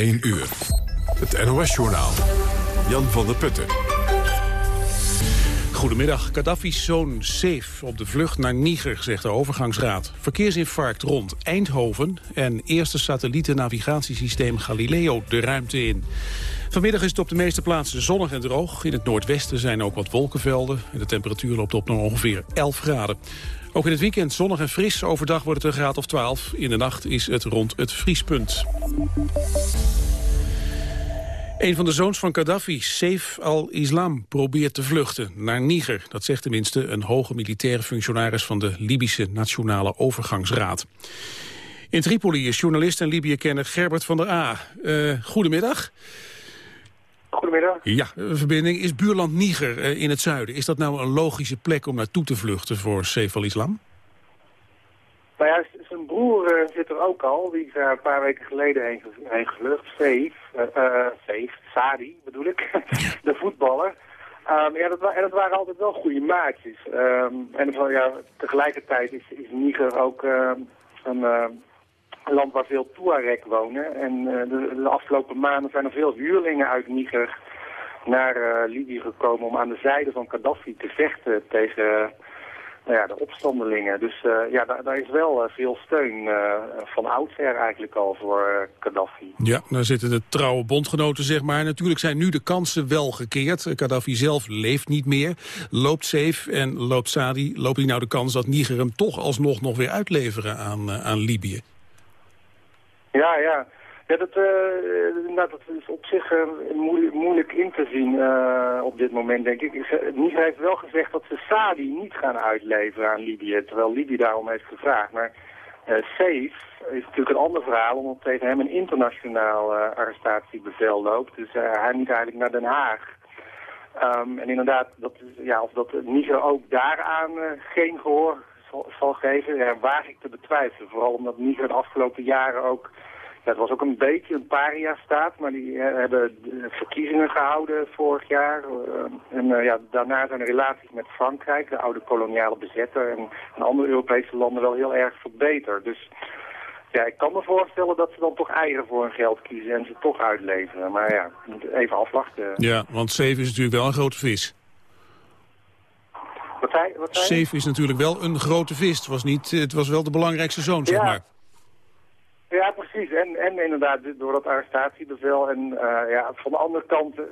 1 uur. Het NOS-journaal. Jan van der Putten. Goedemiddag. Gaddafi's zoon Safe op de vlucht naar Niger, zegt de overgangsraad. Verkeersinfarct rond Eindhoven en eerste satellietennavigatiesysteem Galileo de ruimte in. Vanmiddag is het op de meeste plaatsen zonnig en droog. In het noordwesten zijn ook wat wolkenvelden. En de temperatuur loopt op naar ongeveer 11 graden. Ook in het weekend zonnig en fris. Overdag wordt het een graad of 12. In de nacht is het rond het vriespunt. Een van de zoons van Gaddafi, Saif al-Islam, probeert te vluchten naar Niger. Dat zegt tenminste een hoge militaire functionaris van de Libische Nationale Overgangsraad. In Tripoli is journalist en Libië-kenner Gerbert van der A. Uh, goedemiddag. Goedemiddag. Ja, verbinding. Is buurland Niger uh, in het zuiden, is dat nou een logische plek om naartoe te vluchten voor Saif al-Islam? Nou ja, zijn broer uh, zit er ook al. Die is daar een paar weken geleden heen, heen gevlucht. Saif, uh, Saif, Sadi bedoel ik, de voetballer. Um, ja, dat, en dat waren altijd wel goede maatjes. Um, en ja, tegelijkertijd is, is Niger ook uh, een land waar veel Tuareg wonen. En de, de, afgelopen maanden zijn er veel huurlingen uit Niger naar Libië gekomen om aan de zijde van Gaddafi te vechten tegen nou ja, de opstandelingen. Dus ja, daar, daar, is wel veel steun van oudsher eigenlijk al voor Gaddafi. Ja, daar zitten de trouwe bondgenoten, zeg maar. Natuurlijk zijn nu de kansen wel gekeerd. Gaddafi zelf leeft niet meer, loopt safe en loopt Sadi. Loopt hij nou de kans dat Niger hem toch alsnog nog weer uitleveren aan, aan Libië? Ja, ja. Ja, dat, uh, dat is op zich uh, moeilijk, moeilijk, in te zien uh, op dit moment, denk ik. Niger heeft wel gezegd dat ze Sadi niet gaan uitleveren aan Libië, terwijl Libië daarom heeft gevraagd. Maar Safe is natuurlijk een ander verhaal, omdat tegen hem een internationaal arrestatiebevel loopt. Dus hij moet eigenlijk naar Den Haag. Um, en inderdaad, dat, ja, of dat Niger ook daaraan geen gehoor zal, zal geven, ja, waag ik te betwijfelen. Vooral omdat Niger de afgelopen jaren ook het was ook een beetje een paria-staat, maar die uh, hebben verkiezingen gehouden vorig jaar. Uh, en uh, ja, daarna zijn de relaties met Frankrijk, de oude koloniale bezetter, en, en, andere Europese landen wel heel erg verbeterd. Dus ja, ik kan me voorstellen dat ze dan toch eieren voor hun geld kiezen en ze toch uitleveren. Maar ja, even afwachten. Ja, want Safe is natuurlijk wel een grote vis. Wat zei, wat zei Safe is natuurlijk wel een grote vis. Het was, niet, het was wel de belangrijkste zoon, zeg maar. Ja, precies. En, en inderdaad door dat arrestatiebevel. En uh, ja, van de andere kant, uh,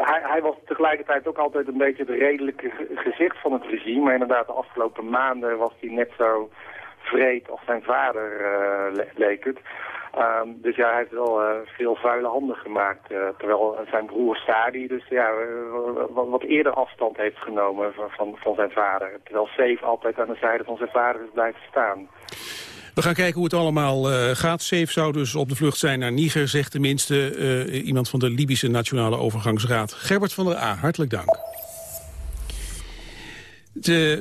hij, hij, was tegelijkertijd ook altijd een beetje de redelijke gezicht van het regime. Maar inderdaad, de afgelopen maanden was hij net zo vreed als zijn vader, le leek het. Um, dus ja, hij heeft wel veel vuile handen gemaakt. terwijl zijn broer Sadi dus ja, wat, wat, eerder afstand heeft genomen van, van, van zijn vader. Terwijl Safe altijd aan de zijde van zijn vader is blijven staan. We gaan kijken hoe het allemaal uh, gaat. Safe zou dus op de vlucht zijn naar Niger, zegt tenminste uh, iemand van de Libische Nationale Overgangsraad. Gerbert van der A, hartelijk dank.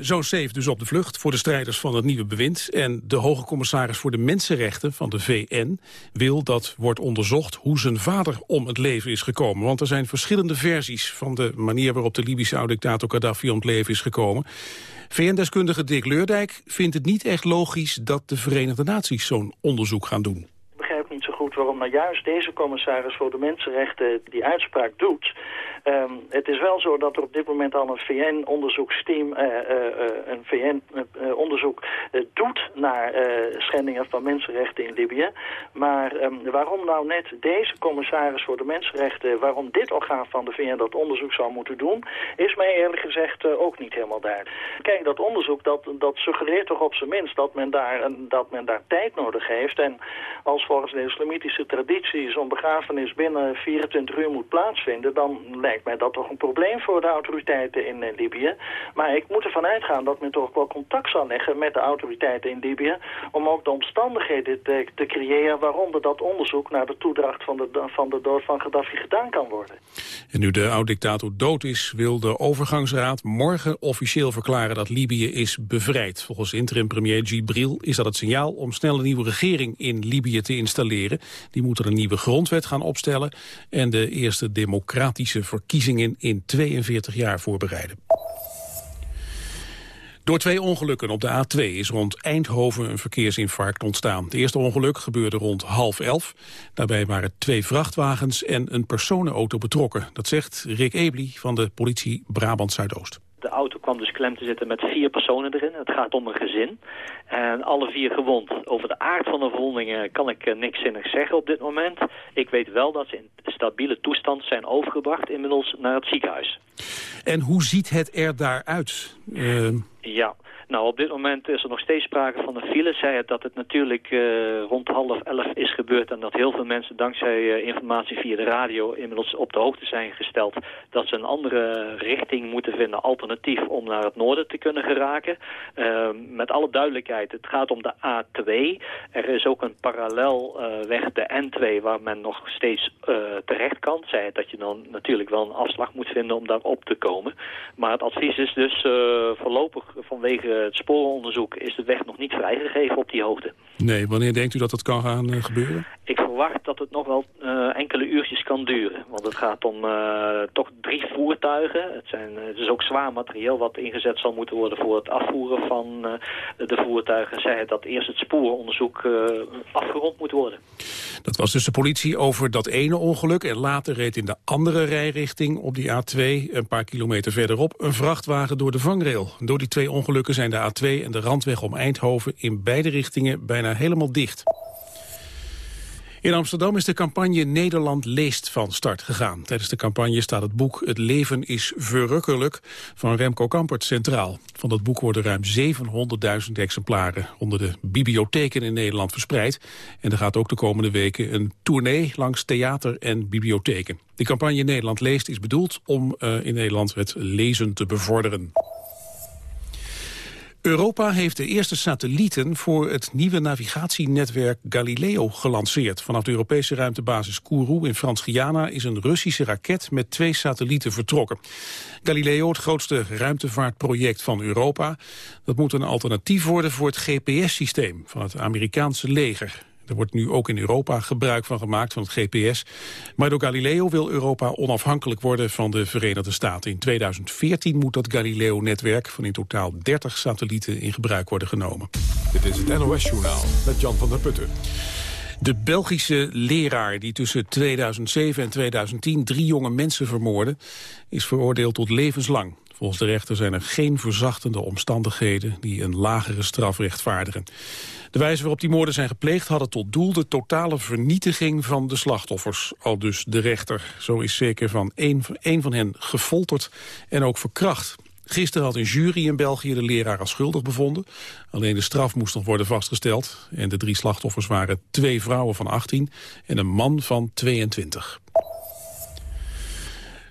Zo'n safe dus op de vlucht voor de strijders van het nieuwe bewind. En de hoge commissaris voor de mensenrechten van de VN wil dat wordt onderzocht hoe zijn vader om het leven is gekomen. Want er zijn verschillende versies van de manier waarop de Libische oud-dictator Gaddafi om het leven is gekomen. VN-deskundige Dick Leurdijk vindt het niet echt logisch dat de Verenigde Naties zo'n onderzoek gaan doen. Ik begrijp niet zo goed waarom nou juist deze commissaris voor de mensenrechten die uitspraak doet. Um, het is wel zo dat er op dit moment al een VN-onderzoeksteam uh, uh, een VN-onderzoek doet naar schendingen van mensenrechten in Libië. Maar um, waarom nou net deze commissaris voor de mensenrechten, waarom dit orgaan van de VN dat onderzoek zou moeten doen, is mij eerlijk gezegd ook niet helemaal duidelijk. Kijk, dat onderzoek dat, dat suggereert toch op zijn minst dat men, daar, dat men daar tijd nodig heeft. En als volgens de islamitische traditie zo'n begrafenis binnen 24 uur moet plaatsvinden, dan lijkt lijkt mij dat toch een probleem voor de autoriteiten in uh, Libië. Maar ik moet ervan uitgaan dat men toch wel contact zal leggen met de autoriteiten in Libië... om ook de omstandigheden te, te creëren waaronder dat onderzoek naar de toedracht van de, van de dood van Gaddafi gedaan kan worden. En nu de oud-dictator dood is, wil de overgangsraad morgen officieel verklaren dat Libië is bevrijd. Volgens interim-premier Gibril is dat het signaal om snel een nieuwe regering in Libië te installeren. Die moet er een nieuwe grondwet gaan opstellen en de eerste democratische verkiezingen in 42 jaar voorbereiden. Door twee ongelukken op de A2 is rond Eindhoven een verkeersinfarct ontstaan. Het eerste ongeluk gebeurde rond half elf. Daarbij waren twee vrachtwagens en een personenauto betrokken. Dat zegt Rick Ebli van de politie Brabant Zuidoost. De auto kwam dus klem te zitten met vier personen erin. Het gaat om een gezin. En alle vier gewond. Over de aard van de verwondingen kan ik uh, niks zinnigs zeggen op dit moment. Ik weet wel dat ze in stabiele toestand zijn overgebracht inmiddels naar het ziekenhuis. En hoe ziet het er daaruit? Uh... Ja, nou, op dit moment is er nog steeds sprake van een file. Zij het dat het natuurlijk uh, rond half elf is gebeurd... en dat heel veel mensen dankzij uh, informatie via de radio inmiddels op de hoogte zijn gesteld... dat ze een andere richting moeten vinden, alternatief, om naar het noorden te kunnen geraken. Uh, met alle duidelijkheid, het gaat om de A2. Er is ook een parallel weg, de N2, waar men nog steeds terecht kan. Zij het dat je dan natuurlijk wel een afslag moet vinden om daar op te komen. Maar het advies is dus voorlopig vanwege het sporenonderzoek is de weg nog niet vrijgegeven op die hoogte. Nee, wanneer denkt u dat dat kan gaan uh, gebeuren? Ik verwacht dat het nog wel uh, enkele uurtjes kan duren. Want het gaat om uh, toch drie voertuigen. Het, zijn, het is ook zwaar materieel wat ingezet zal moeten worden voor het afvoeren van de voertuigen. Zij dat eerst het sporenonderzoek afgerond moet worden. Dat was dus de politie over dat ene ongeluk. En later reed in de andere rijrichting op die A2, een paar kilometer verderop, een vrachtwagen door de vangrail. Door die twee ongelukken zijn de A2 en de randweg om Eindhoven in beide richtingen bijna helemaal dicht. In Amsterdam is de campagne Nederland leest van start gegaan. Tijdens de campagne staat het boek Het leven is verrukkelijk van Remco Kampert centraal. Van dat boek worden ruim 700.000 exemplaren onder de bibliotheken in Nederland verspreid. En er gaat ook de komende weken een tournee langs theater en bibliotheken. De campagne Nederland leest is bedoeld om uh, in Nederland het lezen te bevorderen. Europa heeft de eerste satellieten voor het nieuwe navigatienetwerk Galileo gelanceerd. Vanaf de Europese ruimtebasis Kourou in Frans-Guyana is een Russische raket met twee satellieten vertrokken. Galileo, het grootste ruimtevaartproject van Europa, dat moet een alternatief worden voor het GPS-systeem van het Amerikaanse leger. Er wordt nu ook in Europa gebruik van gemaakt van het GPS. Maar door Galileo wil Europa onafhankelijk worden van de Verenigde Staten. In 2014 moet dat Galileo-netwerk van in totaal 30 satellieten in gebruik worden genomen. Dit is het NOS-journaal met Jan van der Putten. De Belgische leraar die tussen 2007 en 2010 drie jonge mensen vermoordde... is veroordeeld tot levenslang. Volgens de rechter zijn er geen verzachtende omstandigheden die een lagere straf rechtvaardigen. De wijze waarop die moorden zijn gepleegd hadden tot doel de totale vernietiging van de slachtoffers. Al dus de rechter. Zo is zeker van één, één van hen gefolterd en ook verkracht. Gisteren had een jury in België de leraar als schuldig bevonden. Alleen de straf moest nog worden vastgesteld. En de drie slachtoffers waren twee vrouwen van 18 en een man van 22.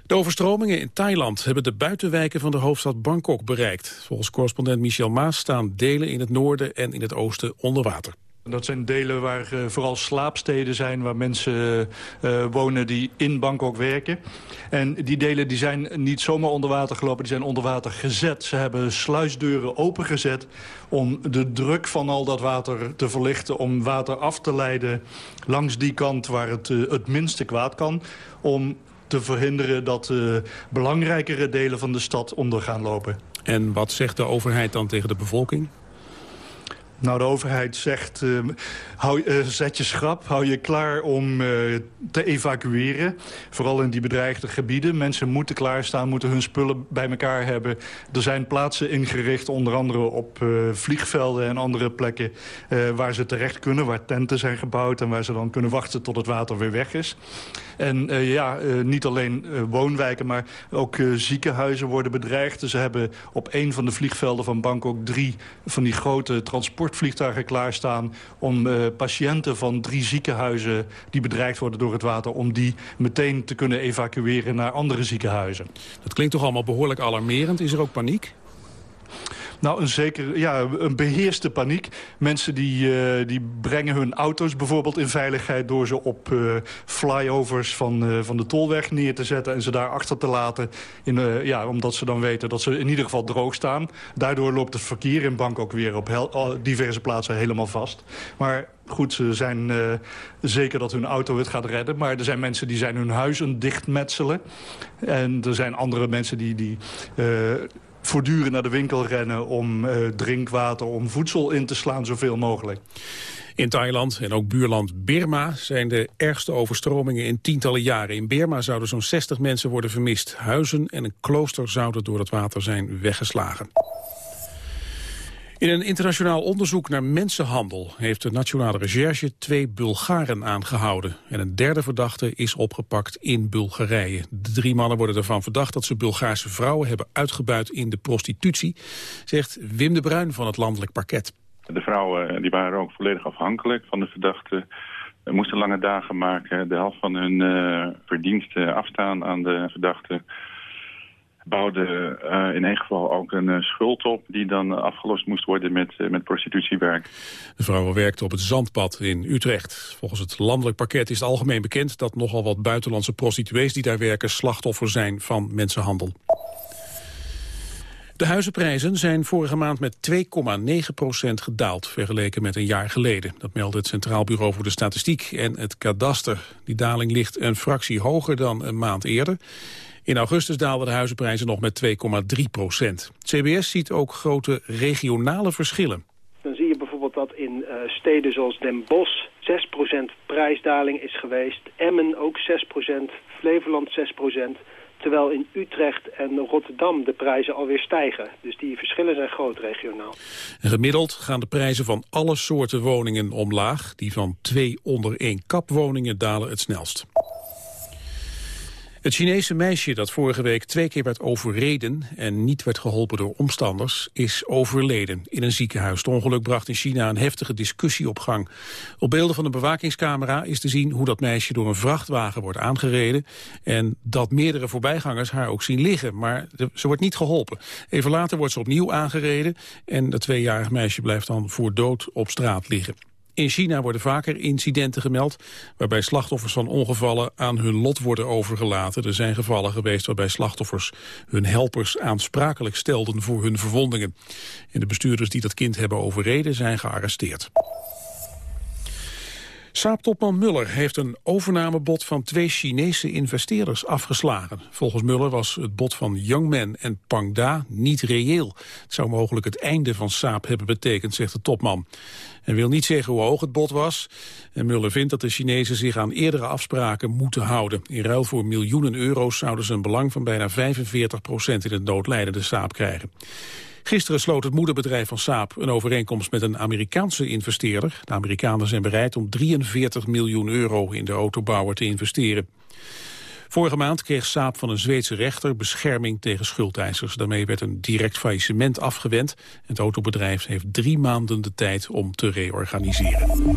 De overstromingen in Thailand hebben de buitenwijken van de hoofdstad Bangkok bereikt. Volgens correspondent Michel Maas staan delen in het noorden en in het oosten onder water. Dat zijn delen waar uh, vooral slaapsteden zijn... waar mensen uh, wonen die in Bangkok werken. En die delen die zijn niet zomaar onder water gelopen, die zijn onder water gezet. Ze hebben sluisdeuren opengezet om de druk van al dat water te verlichten... om water af te leiden langs die kant waar het het minste kwaad kan... om te verhinderen dat uh, belangrijkere delen van de stad onder gaan lopen. En wat zegt de overheid dan tegen de bevolking? Nou, de overheid zegt, uh, hou, uh, zet je schrap, hou je klaar om uh, te evacueren. Vooral in die bedreigde gebieden. Mensen moeten klaarstaan, moeten hun spullen bij elkaar hebben. Er zijn plaatsen ingericht, onder andere op vliegvelden en andere plekken... waar ze terecht kunnen, waar tenten zijn gebouwd... en waar ze dan kunnen wachten tot het water weer weg is. En ja, niet alleen woonwijken, maar ook ziekenhuizen worden bedreigd. Ze hebben op een van de vliegvelden van Bangkok drie van die grote transport transportvliegtuigen klaarstaan... om uh, patiënten van drie ziekenhuizen die bedreigd worden door het water... om die meteen te kunnen evacueren naar andere ziekenhuizen. Dat klinkt toch allemaal behoorlijk alarmerend. Is er ook paniek? Nou, een, zeker, ja, een beheerste paniek. Mensen die, uh, die brengen hun auto's bijvoorbeeld in veiligheid... door ze op uh, flyovers van, uh, van de tolweg neer te zetten... en ze daar achter te laten, in, ja, omdat ze dan weten dat ze in ieder geval droog staan. Daardoor loopt het verkeer in Bangkok weer op diverse plaatsen helemaal vast. Maar goed, ze zijn zeker dat hun auto het gaat redden. Maar er zijn mensen die zijn hun huizen dichtmetselen. En er zijn andere mensen die... die voortdurend naar de winkel rennen om drinkwater, om voedsel in te slaan zoveel mogelijk. In Thailand en ook buurland Birma zijn de ergste overstromingen in tientallen jaren. In Birma zouden zo'n 60 mensen worden vermist. Huizen en een klooster zouden door het water zijn weggeslagen. In een internationaal onderzoek naar mensenhandel heeft de Nationale Recherche twee Bulgaren aangehouden. En een derde verdachte is opgepakt in Bulgarije. De drie mannen worden ervan verdacht dat ze Bulgaarse vrouwen hebben uitgebuit in de prostitutie, zegt Wim de Bruin van het landelijk parket. De vrouwen eh, die waren ook volledig afhankelijk van de verdachten. moesten lange dagen maken, de helft van hun uh, verdiensten afstaan aan de verdachten. Bouwden uh, in één geval ook een schuld op die dan afgelost moest worden met, met prostitutiewerk. De vrouwen werkten op het Zandpad in Utrecht. Volgens het landelijk pakket is het algemeen bekend dat nogal wat buitenlandse prostituees die daar werken slachtoffer zijn van mensenhandel. De huizenprijzen zijn vorige maand met 2,9% gedaald... vergeleken met een jaar geleden. Dat meldt het Centraal Bureau voor de Statistiek en het Kadaster. Die daling ligt een fractie hoger dan een maand eerder. In augustus daalden de huizenprijzen nog met 2,3 procent. CBS ziet ook grote regionale verschillen. Dan zie je bijvoorbeeld dat in uh, steden zoals Den Bosch 6% prijsdaling is geweest. Emmen ook 6% Flevoland 6% Terwijl in Utrecht en Rotterdam de prijzen alweer stijgen. Dus die verschillen zijn groot regionaal. En gemiddeld gaan de prijzen van alle soorten woningen omlaag. Die van twee onder één kap woningen dalen het snelst. Het Chinese meisje dat vorige week twee keer werd overreden en niet werd geholpen door omstanders, is overleden in een ziekenhuis. Het ongeluk bracht in China een heftige discussie op gang. Op beelden van de bewakingscamera is te zien hoe dat meisje door een vrachtwagen wordt aangereden en dat meerdere voorbijgangers haar ook zien liggen, maar ze wordt niet geholpen. Even later wordt ze opnieuw aangereden en het tweejarige meisje blijft dan voor dood op straat liggen. In China worden vaker incidenten gemeld... waarbij slachtoffers van ongevallen aan hun lot worden overgelaten. Er zijn gevallen geweest waarbij slachtoffers hun helpers aansprakelijk stelden voor hun verwondingen. En de bestuurders die dat kind hebben overreden zijn gearresteerd. Saab-topman Muller heeft een overnamebod van twee Chinese investeerders afgeslagen. Volgens Muller was het bod van Youngman en Pangda niet reëel. Het zou mogelijk het einde van Saab hebben betekend, zegt de topman. Hij wil niet zeggen hoe hoog het bod was. En Muller vindt dat de Chinezen zich aan eerdere afspraken moeten houden. In ruil voor miljoenen euro's zouden ze een belang van bijna 45 procent in het noodlijdende Saab krijgen. Gisteren sloot het moederbedrijf van Saab een overeenkomst met een Amerikaanse investeerder. De Amerikanen zijn bereid om 43 miljoen euro in de autobouwer te investeren. Vorige maand kreeg Saab van een Zweedse rechter bescherming tegen schuldeisers. Daarmee werd een direct faillissement afgewend. Het autobedrijf heeft drie maanden de tijd om te reorganiseren.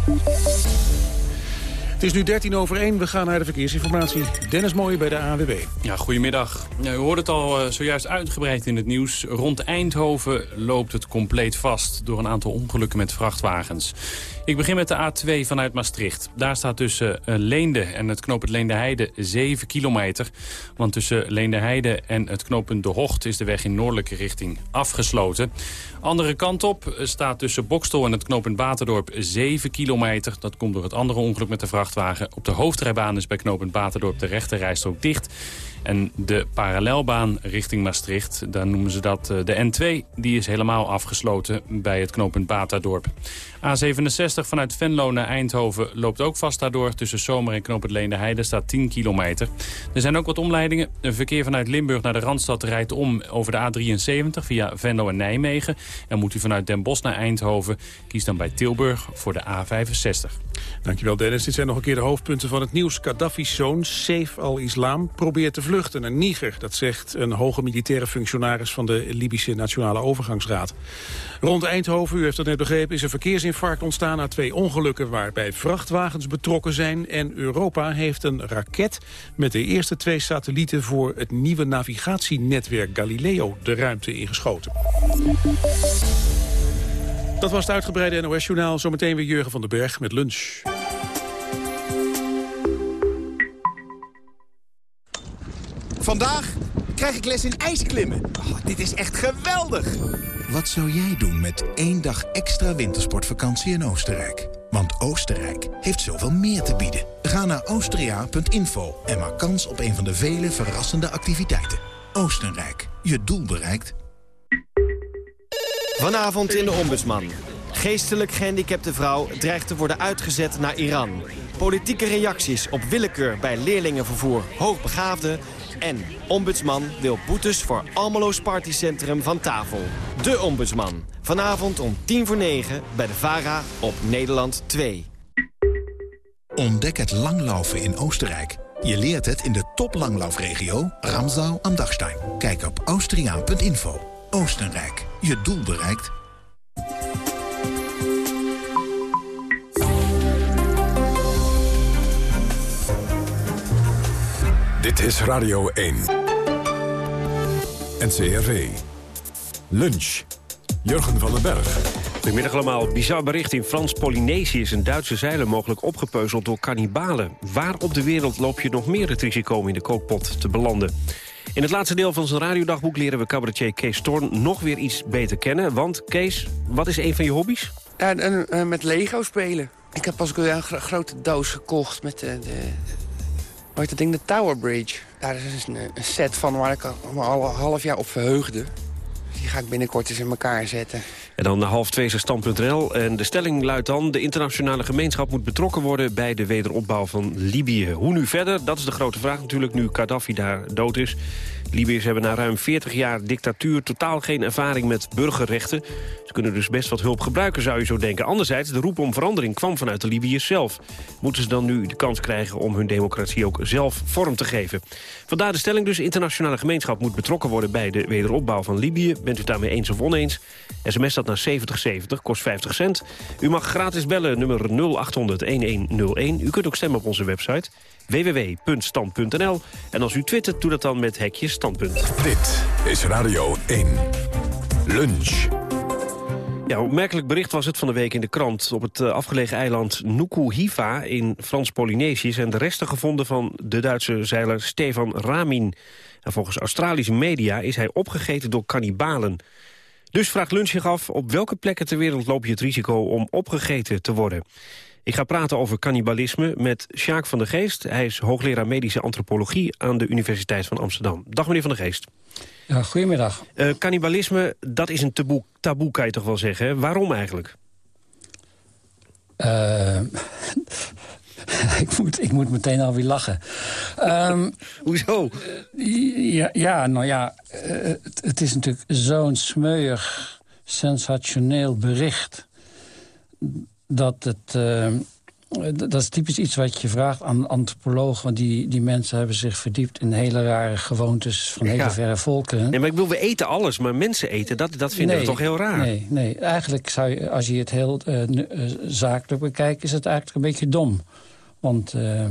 Het is nu 13 over 1. We gaan naar de verkeersinformatie. Dennis Mooij bij de AWB. Ja, goedemiddag. u hoort het al uh, zojuist uitgebreid in het nieuws. Rond Eindhoven loopt het compleet vast door een aantal ongelukken met vrachtwagens. Ik begin met de A2 vanuit Maastricht. Daar staat tussen uh, Leende en het knooppunt Leende Heide 7 kilometer. Want tussen Leende Heide en het knooppunt De Hocht is de weg in noordelijke richting afgesloten. Andere kant op staat tussen Bokstel en het knooppunt Baterdorp 7 kilometer. Dat komt door het andere ongeluk met de vrachtwagen. Op de hoofdrijbaan is bij knooppunt Baterdorp de rechterrijstrook dicht. En de parallelbaan richting Maastricht, daar noemen ze dat eh, de N2... die is helemaal afgesloten bij het knooppunt Batadorp. A67 vanuit Venlo naar Eindhoven loopt ook vast daardoor. Tussen Zomer en knooppunt Leende Heide staat 10 kilometer. Er zijn ook wat omleidingen. Een verkeer vanuit Limburg naar de Randstad rijdt om over de A73 via Venlo en Nijmegen. En moet u vanuit Den Bosch naar Eindhoven, kies dan bij Tilburg voor de A65. Dankjewel Dennis. Dit zijn nog een keer de hoofdpunten van het nieuws. Gaddafi's zoon, Saif al-Islam, probeert te vluchten naar Niger. Dat zegt een hoge militaire functionaris van de Libische Nationale Overgangsraad. Rond Eindhoven, u heeft het net begrepen, is een verkeersinfarct ontstaan... na twee ongelukken waarbij vrachtwagens betrokken zijn. En Europa heeft een raket met de eerste twee satellieten... voor het nieuwe navigatienetwerk Galileo de ruimte ingeschoten. Dat was het uitgebreide NOS-journaal. Zometeen weer Jurgen van den Berg met lunch. Vandaag krijg ik les in ijsklimmen. Oh, dit is echt geweldig! Wat zou jij doen met één dag extra wintersportvakantie in Oostenrijk? Want Oostenrijk heeft zoveel meer te bieden. Ga naar austria.info en maak kans op een van de vele verrassende activiteiten. Oostenrijk, je doel bereikt. Vanavond in de Ombudsman. Geestelijk gehandicapte vrouw dreigt te worden uitgezet naar Iran. Politieke reacties op willekeur bij leerlingenvervoer hoogbegaafden... en Ombudsman wil boetes voor Almelo's Partycentrum van tafel. De Ombudsman. Vanavond om tien voor negen bij de VARA op Nederland 2. Ontdek het langlaufen in Oostenrijk. Je leert het in de toplanglaufregio Ramsau am Dachstein. Kijk op austriaan.info. Oostenrijk. Je doel bereikt. Dit is Radio 1. NCRV. Lunch. Jurgen van den Berg. Goedemiddag allemaal. Bizar bericht in Frans-Polynesië is een Duitse zeiler mogelijk opgepeuzeld door kannibalen. Waar op de wereld loop je nog meer het risico om in de kookpot te belanden? In het laatste deel van zijn radiodagboek leren we cabaretier Kees Storn nog weer iets beter kennen. Want Kees, wat is een van je hobby's? Ja, en, eh, met Lego spelen. Ik heb pas een gro- grote doos gekocht met eh, de, de heet dat ding, de Tower Bridge. Daar is een, set van waar ik al al een half jaar op verheugde. Die ga ik binnenkort eens in elkaar zetten. En dan half twee is stand.nl. En de stelling luidt dan... de internationale gemeenschap moet betrokken worden... bij de wederopbouw van Libië. Hoe nu verder? Dat is de grote vraag natuurlijk nu Gaddafi daar dood is. Libiërs hebben na ruim 40 jaar dictatuur... totaal geen ervaring met burgerrechten. Ze kunnen dus best wat hulp gebruiken, zou je zo denken. Anderzijds, de roep om verandering kwam vanuit de Libiërs zelf. Moeten ze dan nu de kans krijgen om hun democratie ook zelf vorm te geven? Vandaar de stelling dus, internationale gemeenschap moet betrokken worden... bij de wederopbouw van Libië. Bent u het daarmee eens of oneens? SMS dat naar 7070, kost 50 cent. U mag gratis bellen, nummer 0800-1101. U kunt ook stemmen op onze website www.stand.nl. En als u twittert, doe dat dan met hekje standpunt. Dit is Radio 1. Lunch. Ja, opmerkelijk bericht was het van de week in de krant. Op het eh, afgelegen eiland Nuku Hiva in Frans-Polynesië... zijn de resten gevonden van de Duitse zeiler Stefan Ramin. En volgens Australische media is hij opgegeten door kannibalen. Dus vraagt Lunch zich af, op welke plekken ter wereld loop je het risico om opgegeten te worden? Ik ga praten over cannibalisme met Sjaak van der Geest. Hij is hoogleraar medische antropologie aan de Universiteit van Amsterdam. Dag meneer van der Geest. Ja, goedemiddag. Uh, cannibalisme, dat is een taboe, taboe, kan je toch wel zeggen. Hè? Waarom eigenlijk? Uh, ik, moet, ik moet meteen alweer lachen. Um, Hoezo? Uh, ja, ja, nou ja, het, het is natuurlijk zo'n smeuig, sensationeel bericht... dat het... Uh, dat is typisch iets wat je vraagt aan antropologen. Want die, die mensen hebben zich verdiept in hele rare gewoontes van hele Ja. verre volken. Nee, maar ik bedoel, we eten alles, maar mensen eten, dat, dat vinden we toch heel raar? Nee, nee. eigenlijk zou je, als je het heel eh, eh, zakelijk bekijkt... is het eigenlijk een beetje dom. Want eh,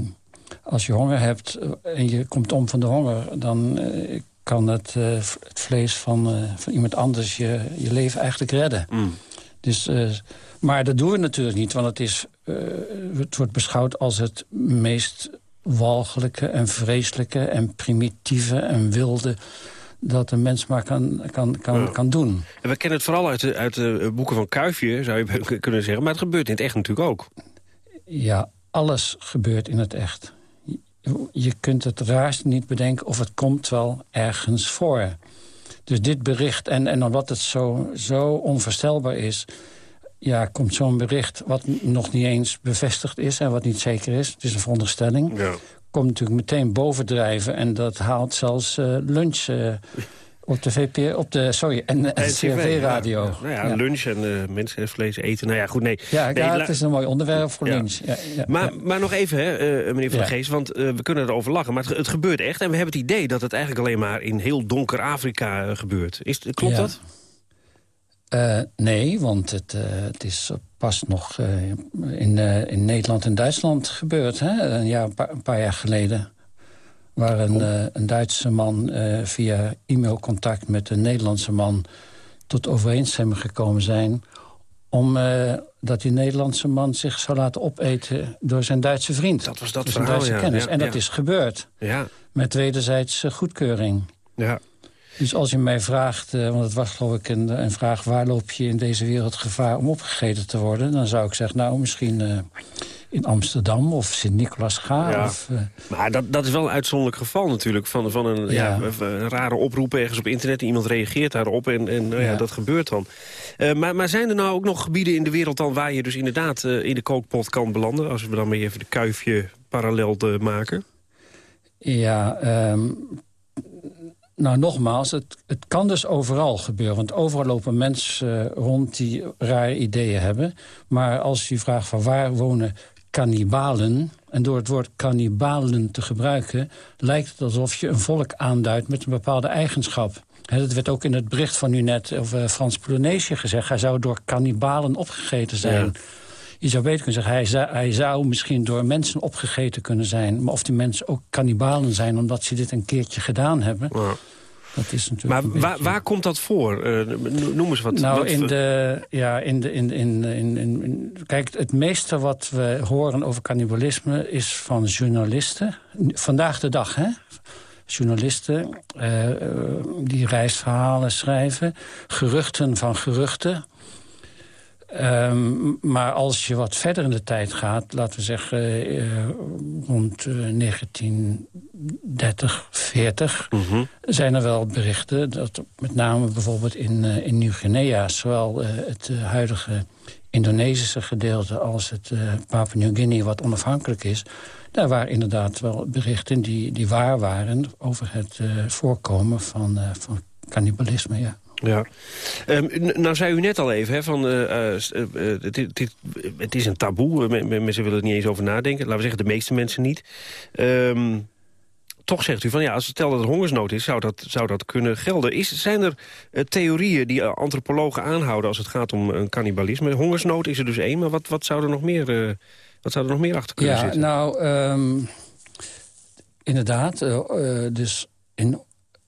als je honger hebt eh, en je komt om van de honger... dan eh, kan het, eh, het vlees van, eh, van iemand anders je, je leven eigenlijk redden. Mm. Dus, eh, maar dat doen we natuurlijk niet, want het, is, eh, het wordt beschouwd als het meest walgelijke en vreselijke en primitieve en wilde dat een mens maar kan, kan, kan, Ja. kan doen. En we kennen het vooral uit de, uit de boeken van Kuifje, zou je kunnen zeggen. Maar het gebeurt in het echt natuurlijk ook. Ja, alles gebeurt in het echt. Je- kunt het raarste niet bedenken of het komt wel ergens voor. Dus dit bericht, en, en omdat het zo, zo onvoorstelbaar is... ja, komt zo'n bericht wat nog niet eens bevestigd is... en wat niet zeker is, het is een veronderstelling... Ja. komt natuurlijk meteen bovendrijven... en dat haalt zelfs eh, lunch eh, op de VP... op de, sorry, en, CRV-radio. Ja, nou ja, lunch en eh mensen en vlees eten. Nou ja, goed, nee. Ja, nee, het is een mooi onderwerp voor lunch. Maar, maar nog even, hè, eh, meneer Van Geest, want eh, we kunnen erover lachen. Maar het, het gebeurt echt. En we hebben het idee dat het eigenlijk alleen maar in heel donker Afrika gebeurt. Is, klopt dat? Nee, want het, het is pas nog in, in Nederland en Duitsland gebeurd. Hè? Een, jaar, een paar jaar geleden. Waar een, eh, een Duitse man eh, via e-mailcontact met een Nederlandse man... tot overeenstemming gekomen zijn... omdat die Nederlandse man zich zou laten opeten door zijn Duitse vriend. Dat was dat dus een verhaal, Duitse ja. kennis. Ja, en dat ja. is gebeurd. Ja. Met wederzijdse goedkeuring. Ja. Dus als je mij vraagt, eh, want het was geloof ik een, een vraag... waar loop je in deze wereld gevaar om opgegeten te worden... dan zou ik zeggen, nou, misschien eh, in Amsterdam of Sint-Nicolaas ga. Ja. Of, eh, Maar dat, dat is wel een uitzonderlijk geval natuurlijk. Van, van een, ja. een rare oproep ergens op internet. Iemand reageert daarop en, en nou ja, dat gebeurt dan. Eh, maar, maar zijn er nou ook nog gebieden in de wereld dan... waar je dus inderdaad eh, in de kookpot kan belanden? Als we dan maar even de kuifje parallel maken. Ja, ehm, nou nogmaals, het, het kan dus overal gebeuren. Want overal lopen mensen rond die rare ideeën hebben. Maar als u vraagt van waar wonen kannibalen... en door het woord kannibalen te gebruiken... lijkt het alsof je een volk aanduidt met een bepaalde eigenschap. Hè, dat werd ook in het bericht van u net over Frans Polynesië gezegd. Hij zou door kannibalen opgegeten zijn. Ja. Je zou beter kunnen zeggen, hij zou, hij zou misschien door mensen opgegeten kunnen zijn. Maar of die mensen ook kannibalen zijn omdat ze dit een keertje gedaan hebben... dat is natuurlijk Maar waar, waar komt dat voor? Eh, no- noem eens wat. nou, wat in de, ja, in de, in, in, in, in, in- kijk, het meeste wat we horen over cannibalisme is van journalisten. Vandaag de dag, hè? Journalisten eh, eh, die reisverhalen schrijven, geruchten van geruchten. Ehm, maar als je wat verder in de tijd gaat, laten we zeggen eh, rond eh, 1930, 40... Mhm. zijn er wel berichten dat met name bijvoorbeeld in, eh, in Nieuw-Guinea... zowel eh, het eh, huidige Indonesische gedeelte als het eh Papua-Nieuw-Guinea... wat onafhankelijk is, daar waren inderdaad wel berichten die, die waar waren... over het eh, voorkomen van, eh, van cannibalisme, ja. Ja. Ehm, nou zei u net al even, hè, van, eh, eh, eh, het, is- dit- het is een taboe. Men- men- Mensen willen er niet eens over nadenken. Laten we zeggen, de meeste mensen niet. Ehm, toch zegt u van, ja, als stel dat er hongersnood is, zou dat, zou dat kunnen gelden. Is, zijn er theorieën die antropologen aanhouden als het gaat om een cannibalisme? Hongersnood is er dus één, maar wat, wat, zou, er nog meer, wat zou er nog meer achter kunnen Ja, zitten? nou, ehm, inderdaad. dus in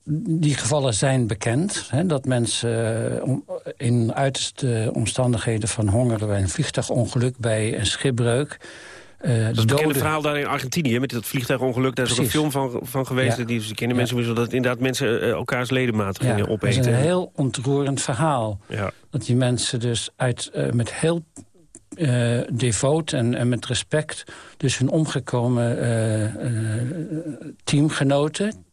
die gevallen zijn bekend. Hè, dat mensen eh, om- in uiterste omstandigheden van honger... bij een vliegtuigongeluk, bij een schipbreuk... eh, Dat is het bekende verhaal daar in Argentinië, met dat vliegtuigongeluk. Daar is ook een Precies. film van, van geweest. Ja. Die kennen Ja. mensen wel, dat inderdaad mensen eh, elkaars ledematen Ja, gingen dat opeten. is een heel ontroerend verhaal. Ja. Dat die mensen dus uit, met heel devoot en, en met respect... dus hun omgekomen teamgenoten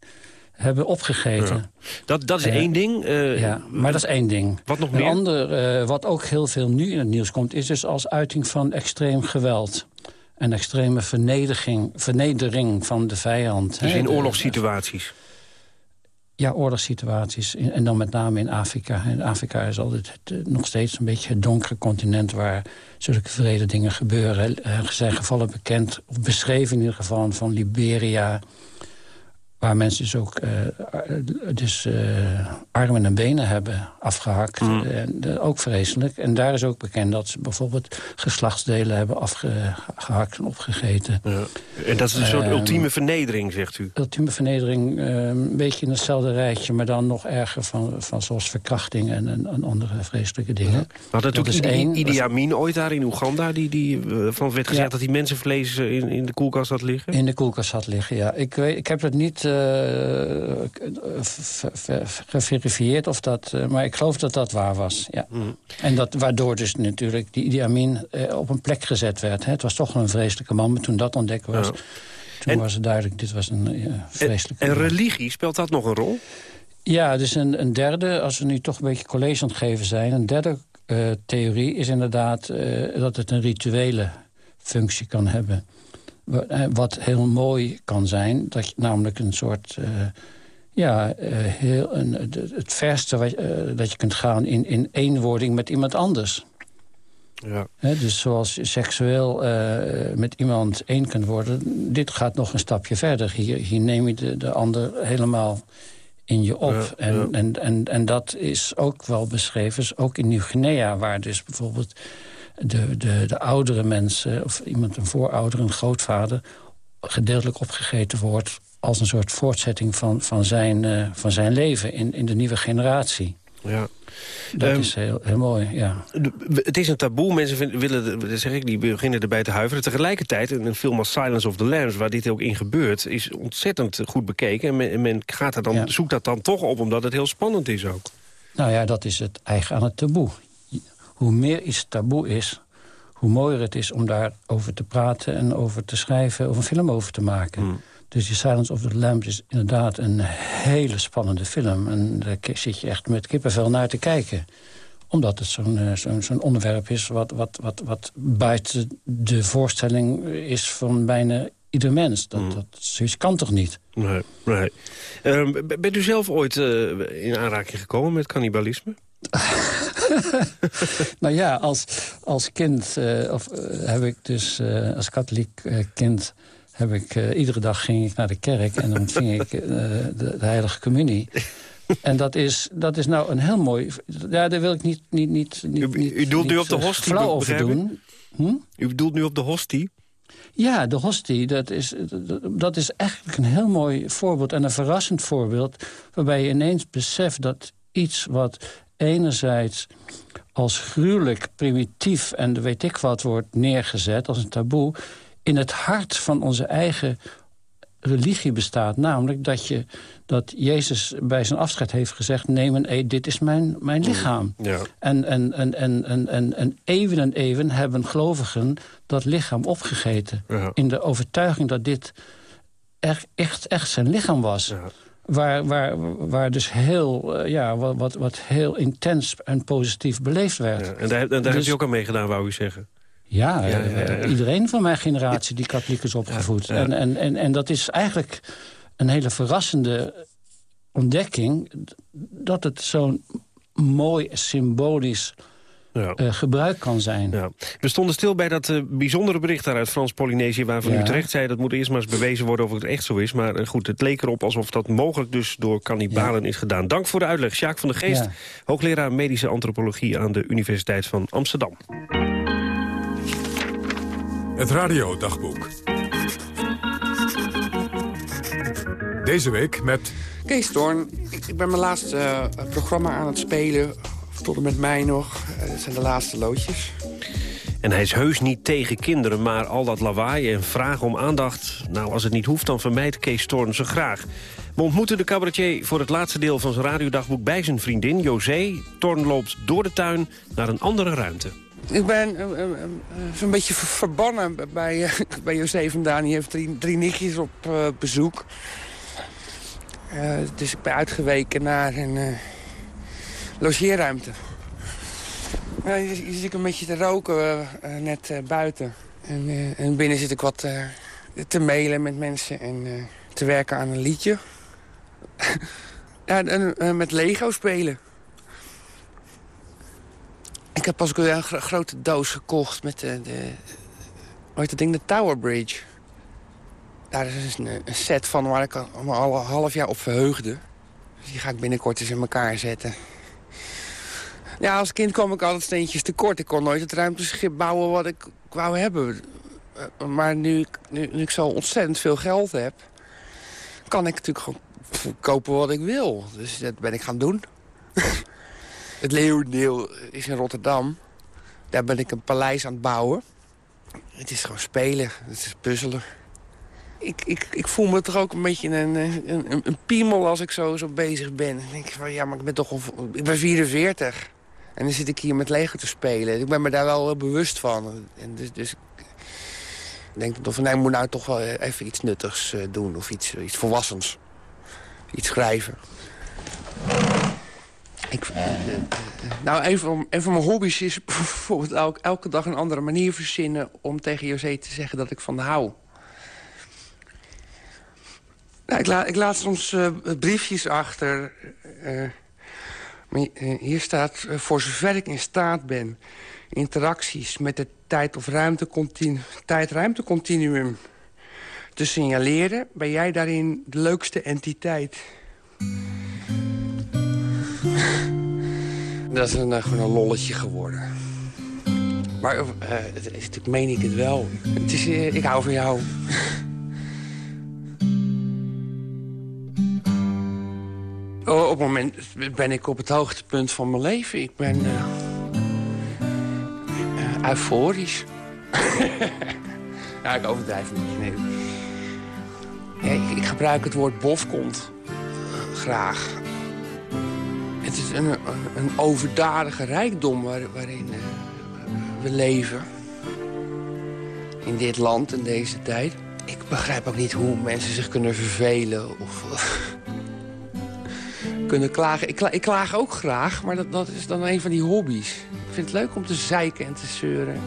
hebben opgegeten. Ja. Dat, dat is Eh, één ding. eh, ja, maar dat is één ding. Wat nog Een meer? ander, eh, wat ook heel veel nu in het nieuws komt... is dus als uiting van extreem geweld. En extreme vernedering, vernedering van de vijand. Dus hè. in oorlogssituaties. Ja, oorlogssituaties. En dan met name in Afrika. En Afrika is altijd het, nog steeds een beetje het donkere continent... waar zulke vrede dingen gebeuren. Er zijn gevallen bekend, of beschreven in ieder geval... van Liberia, waar mensen dus ook eh, dus, eh, armen en benen hebben afgehakt. Mm. En, eh, ook vreselijk. En daar is ook bekend dat ze bijvoorbeeld geslachtsdelen hebben afgehakt en opgegeten. Ja. En dat is een soort Ehm, ultieme vernedering, zegt u. ultieme vernedering, eh, een beetje in hetzelfde rijtje... maar dan nog erger van, van zoals verkrachting en, en, en andere vreselijke dingen. We hadden Dat is één. Idi Amin ooit daar in Oeganda... die, die van werd gezegd Ja. dat hij mensenvlees in, in de koelkast had liggen. In de koelkast had liggen, ja. Ik, weet, ik heb het niet geverifieerd, of dat, eh, maar ik geloof dat dat waar was. Ja. Mm. En dat, waardoor dus natuurlijk die Idi Amin eh, op een plek gezet werd. Hè. Het was toch wel een vreselijke man, maar toen dat ontdekt was... Ja. toen En- was het duidelijk, dit was een ja, vreselijke En religie, speelt dat nog een rol? Ja, dus een, een derde, als we nu toch een beetje college aan het geven zijn... een derde eh, theorie is inderdaad eh, dat het een rituele functie kan hebben. Eh, Wat heel mooi kan zijn, dat je namelijk een soort... eh, ja, eh, heel een, het- verste wat, dat je kunt gaan in, in eenwording met iemand anders. Ja. Dus zoals je seksueel met iemand één kunt worden... dit gaat nog een stapje verder. Hier, hier neem je de, de ander helemaal in je op. Ja, en, ja. En, en, en dat is ook wel beschreven, dus ook in Nieuw-Guinea... waar dus bijvoorbeeld de, de, de oudere mensen... of iemand, een voorouder, een grootvader... gedeeltelijk opgegeten wordt als een soort voortzetting van, van, zijn, eh, van zijn leven... in, in de nieuwe generatie. Ja. Dat Ehm, is heel, heel mooi, ja. Het is een taboe, mensen vinden, willen, dat zeg ik, die beginnen erbij te huiveren. Tegelijkertijd, een film als Silence of the Lambs, waar dit ook in gebeurt... is ontzettend goed bekeken. En men, en men gaat er dan, Ja. zoekt dat dan toch op, omdat het heel spannend is ook. Nou ja, dat is het eigen aan het taboe. Hoe meer iets taboe is, hoe mooier het is om daarover te praten... en over te schrijven, of een film over te maken. Hmm. Dus die Silence of the Lambs is inderdaad een hele spannende film. En daar zit je echt met kippenvel naar te kijken omdat het zo'n eh, zo'n zo'n onderwerp is wat, wat, wat, wat buiten de voorstelling is van bijna ieder mens. Dat, dat zoiets kan toch niet? Nee, nee. B- bent u zelf ooit eh, in aanraking gekomen met cannibalisme? nou ja, als, als kind eh, of, eh, heb ik dus eh, als katholiek kind... Heb ik, iedere dag ging ik naar de kerk en dan ontving ik de, de heilige communie. En dat is, dat is nou een heel mooi... Ja, daar wil ik niet... niet, niet, niet U, u doelt nu op de hostie, flauw over doen. Hm? U bedoelt nu op de hostie? Ja, de hostie, dat is, dat is eigenlijk een heel mooi voorbeeld... en een verrassend voorbeeld... waarbij je ineens beseft dat iets wat enerzijds als gruwelijk primitief... en weet ik wat wordt neergezet als een taboe... in het hart van onze eigen religie bestaat. Namelijk dat, je, dat Jezus bij zijn afscheid heeft gezegd... neem een eed, dit is mijn, mijn lichaam. Ja. En, en, en, en, en, en, en even en even hebben gelovigen dat lichaam opgegeten. Ja. In de overtuiging dat dit echt, echt, echt zijn lichaam was. Waar, waar, waar dus heel, eh, ja, wat, wat, wat heel intens en positief beleefd werd. Ja, en daar, en daar Dus- heeft u ook aan meegedaan, wou u zeggen? Ja, Ja, eh, ja, iedereen van mijn generatie die katholiek is opgevoed. En, en, en, en dat is eigenlijk een hele verrassende ontdekking... dat het zo'n mooi symbolisch Ja. eh, gebruik kan zijn. Ja. We stonden stil bij dat eh, bijzondere bericht daar uit Frans-Polynesië... waarvan Ja. u terecht zei dat moet eerst maar eens bewezen worden of het echt zo is. Maar eh, goed, het leek erop alsof dat mogelijk dus door kannibalen is gedaan. Dank voor de uitleg, Sjaak van der Geest, Ja. hoogleraar medische antropologie aan de Universiteit van Amsterdam. Het radiodagboek. Deze week met Kees Thorn, ik, ben mijn laatste programma aan het spelen. Tot en met mij nog. Eh, dat zijn de laatste loodjes. En hij is heus niet tegen kinderen, maar al dat lawaai en vragen om aandacht... nou, als het niet hoeft, dan vermijdt Kees Storm ze graag. We ontmoeten de cabaretier voor het laatste deel van zijn radiodagboek... bij zijn vriendin José. Torn loopt door de tuin naar een andere ruimte. Ik ben eh, zo'n beetje ver- verbannen bij, bij José vandaan. Die heeft drie, drie nichtjes op eh, bezoek. Eh, dus ik ben uitgeweken naar een eh, logeerruimte. Ja, hier, zit ik een beetje te roken, eh, eh, net eh, buiten. En, en binnen zit ik wat te mailen met mensen en te werken aan een liedje. ja, en met Lego spelen. Ik heb pas een gro- grote doos gekocht met de, de... Hoe heet dat ding? De Tower Bridge. Daar is een, een set van waar ik me al een half jaar op verheugde. Dus die ga ik binnenkort eens in elkaar zetten. Ja, als kind kwam ik altijd steentjes tekort. Ik kon nooit het ruimteschip bouwen wat ik wou hebben. Eh, Maar nu, ik- nu, ik zo ontzettend veel geld heb... kan ik natuurlijk gewoon kopen wat ik wil. Dus dat ben ik gaan doen. Het Leeuwendeel is in Rotterdam. Daar ben ik een paleis aan het bouwen. Het is gewoon spelen. Het is puzzelen. Ik, ik, ik voel me toch ook een beetje een, een, een, een piemel als ik zo, zo bezig ben. Dan denk ik van, ja, maar ik ben toch al- ik ben 44. En dan zit ik hier met Lego te spelen. Ik ben me daar wel bewust van. En dus, dus ik denk toch van, nee, ik moet nou toch wel even iets nuttigs eh, doen. Of iets, iets volwassens. Iets schrijven. Ik, eh, eh, nou, een van, een mijn hobby's is bijvoorbeeld elke, elke dag een andere manier verzinnen... om tegen José te zeggen dat ik van hou. Nou, ik, la, ik laat soms eh, briefjes achter. eh, eh, hier staat, eh, voor zover ik in staat ben... interacties met het tijd- of ruimtecontinu tijd-ruimtecontinuum te signaleren... ben jij daarin de leukste entiteit. Dat is een, eh, gewoon een lolletje geworden. Maar eh, het meen ik het wel. Het is, ik hou van jou. Oh, op het moment ben ik op het hoogtepunt van mijn leven. Ik ben eh, eh, euforisch. ja, ik overdrijf niet. Nee. Ja, ik, ik gebruik het woord bofkont eh, graag. Het is een, een, overdadige rijkdom waar- waarin we leven. in dit land in deze tijd. Ik begrijp ook niet hoe mensen zich kunnen vervelen of kunnen klagen. Ik, kla ik, klaag ook graag, maar dat, dat is dan een van die hobby's. Ik vind het leuk om te zeiken en te zeuren.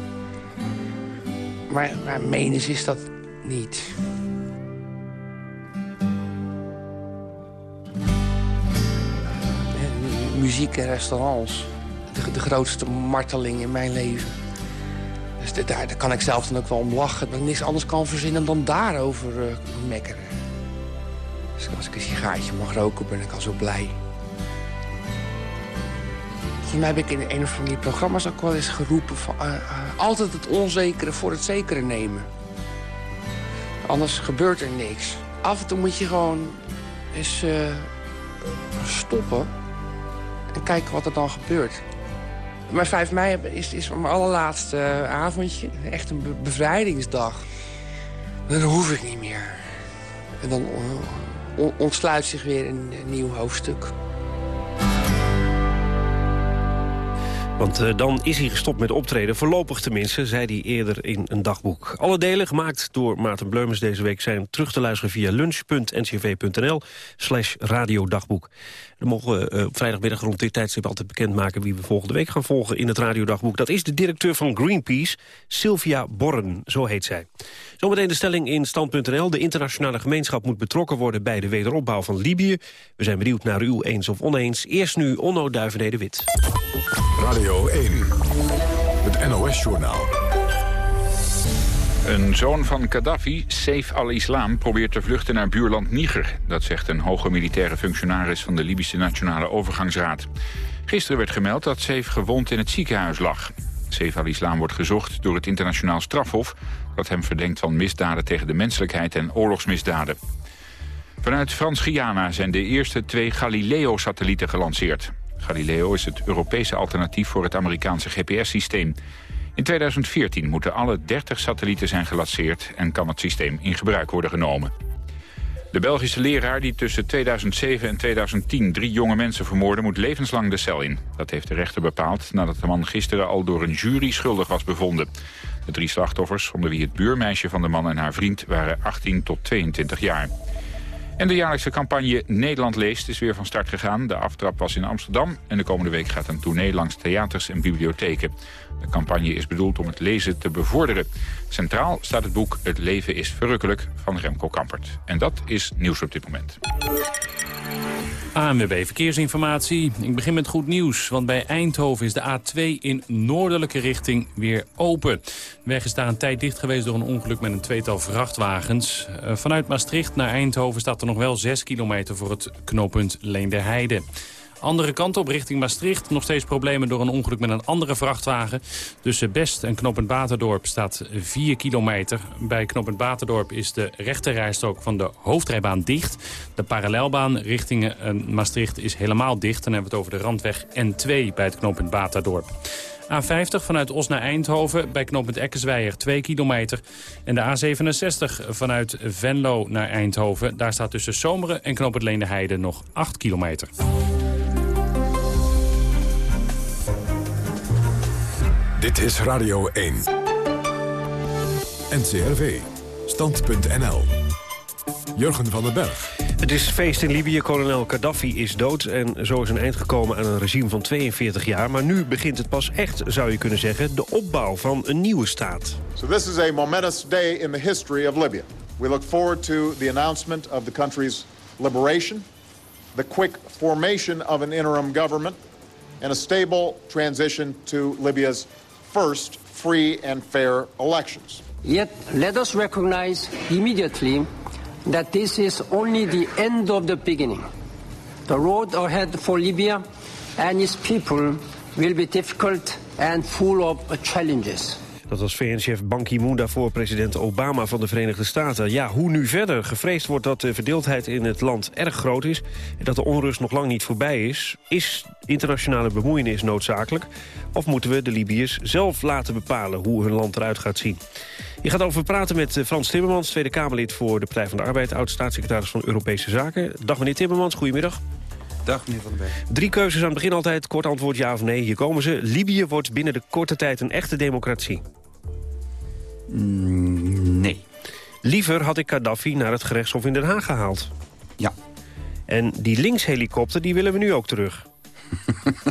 Maar, maar menens is dat niet. muziek en restaurants. De, de, grootste marteling in mijn leven. Dus daar, daar, kan ik zelf dan ook wel om lachen. Dat ik niks anders kan verzinnen dan daarover uh, mekkeren. Dus als ik een sigaartje mag roken, ben ik al zo blij. Volgens mij heb ik in een of andere programma's ook wel eens geroepen... Van, uh, uh, altijd het onzekere voor het zekere nemen. Anders gebeurt er niks. Af en toe moet je gewoon eens stoppen en kijken wat er dan gebeurt. Maar 5 mei is, is mijn allerlaatste avondje. Echt een bevrijdingsdag. Dan hoef ik niet meer. En dan ontsluit zich weer een nieuw hoofdstuk. Want uh, dan is hij gestopt met optreden, voorlopig tenminste, zei hij eerder in een dagboek. Alle delen, gemaakt door Maarten Bleumers deze week, zijn terug te luisteren via lunch.ncv.nl slash radiodagboek. Dan mogen we uh, vrijdagmiddag rond dit tijdstip altijd bekendmaken wie we volgende week gaan volgen in het radiodagboek. Dat is de directeur van Greenpeace, Sylvia Borren, zo heet zij. Zometeen de stelling in stand.nl. De internationale gemeenschap moet betrokken worden bij de wederopbouw van Libië. We zijn benieuwd naar uw eens of oneens. Eerst nu Onno Duivenede-Wit. Radio 1, het NOS-journaal. Een zoon van Gaddafi, Saif al-Islam, probeert te vluchten naar buurland Niger. Dat zegt een hoge militaire functionaris van de Libische Nationale Overgangsraad. Gisteren werd gemeld dat Saif gewond in het ziekenhuis lag. Saif al-Islam wordt gezocht door het internationaal strafhof... dat hem verdenkt van misdaden tegen de menselijkheid en oorlogsmisdaden. Vanuit Frans-Guyana zijn de eerste twee Galileo-satellieten gelanceerd. Galileo is het Europese alternatief voor het Amerikaanse GPS-systeem. In 2014 moeten alle 30 satellieten zijn gelanceerd... en kan het systeem in gebruik worden genomen. De Belgische leraar die tussen 2007 en 2010 drie jonge mensen vermoordde... moet levenslang de cel in. Dat heeft de rechter bepaald nadat de man gisteren al door een jury schuldig was bevonden. De drie slachtoffers, onder wie het buurmeisje van de man en haar vriend... waren 18 tot 22 jaar. En de jaarlijkse campagne Nederland leest is weer van start gegaan. De aftrap was in Amsterdam en de komende week gaat een tournee langs theaters en bibliotheken. De campagne is bedoeld om het lezen te bevorderen. Centraal staat het boek Het leven is verrukkelijk van Remco Kampert. En dat is nieuws op dit moment. ANWB Verkeersinformatie. Ik begin met goed nieuws, want bij Eindhoven is de A2 in noordelijke richting weer open. De weg is daar een tijd dicht geweest door een ongeluk met een tweetal vrachtwagens. Eh, vanuit Maastricht naar Eindhoven staat er nog wel 6 kilometer voor het knooppunt Leenderheide. Andere kant op, richting Maastricht. Nog steeds problemen door een ongeluk met een andere vrachtwagen. Tussen Best en Knoppend Baterdorp staat 4 kilometer. Bij Knoppend Baterdorp is de rechterrijstrook van de hoofdrijbaan dicht. De parallelbaan richting eh, Maastricht is helemaal dicht. Dan hebben we het over de randweg N2 bij het Knoppend Baterdorp. A50 vanuit Os naar Eindhoven bij knooppunt Eckersweijer 2 kilometer. En de A67 vanuit Venlo naar Eindhoven. Daar staat tussen Zomeren en knooppunt Leendeheide nog 8 kilometer. Dit is Radio 1. NCRV. Stand.nl. Jurgen van den Berg. Het is feest in Libië. Kolonel Gaddafi is dood. En zo is een eind gekomen aan een regime van 42 jaar. Maar nu begint het pas echt, zou je kunnen zeggen, de opbouw van een nieuwe staat. So this is a momentous day in the history of Libya. We look forward to the announcement of the country's liberation, the quick formation of an interim government, and a stable transition to Libya's first free and fair elections. Yet let us recognize immediately that this is only the end of the beginning. The road ahead for Libya and its people will be difficult and full of challenges. Dat was VN-chef Ban Ki-moon daarvoor president Obama van de Verenigde Staten. Ja, hoe nu verder? Gevreesd wordt dat de verdeeldheid in het land erg groot is... en dat de onrust nog lang niet voorbij is. Is internationale bemoeienis noodzakelijk? Of moeten we de Libiërs zelf laten bepalen hoe hun land eruit gaat zien? Je gaat over praten met eh, Frans Timmermans, Tweede Kamerlid voor de Partij van de Arbeid... oud-staatssecretaris van Europese Zaken. Dag meneer Timmermans, goedemiddag. Dag meneer Van den Berg. Drie keuzes aan het begin altijd, kort antwoord ja of nee. Hier komen ze. Libië wordt binnen de korte tijd een echte democratie. Mm, nee. Liever had ik Gaddafi naar het gerechtshof in Den Haag gehaald. Ja. En die linkshelikopter, die willen we nu ook terug.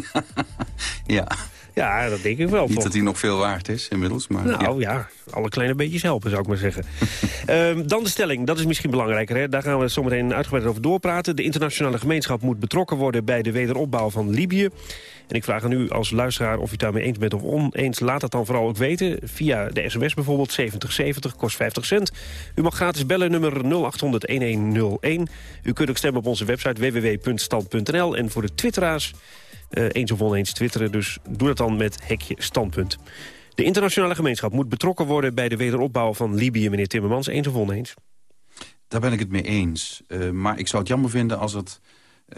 ja. Ja, dat denk ik wel. Niet toch? dat hij nog veel waard is inmiddels, maar... Nou ja. alle kleine beetjes helpen, zou ik maar zeggen. Ehm, dan de stelling, dat is misschien belangrijker. Hè? Daar gaan we zometeen uitgebreid over doorpraten. De internationale gemeenschap moet betrokken worden bij de wederopbouw van Libië. En ik vraag aan u als luisteraar of u het daarmee eens bent of oneens. Laat dat dan vooral ook weten. Via de sms bijvoorbeeld, 7070, kost 50 cent. U mag gratis bellen, nummer 0800-1101. U kunt ook stemmen op onze website www.stand.nl. En voor de twitteraars, eh, eens of oneens twitteren... dus doe dat dan met hekje standpunt. De internationale gemeenschap moet betrokken worden... bij de wederopbouw van Libië, meneer Timmermans. Eens of oneens? Daar ben ik het mee eens. Uh, maar ik zou het jammer vinden als het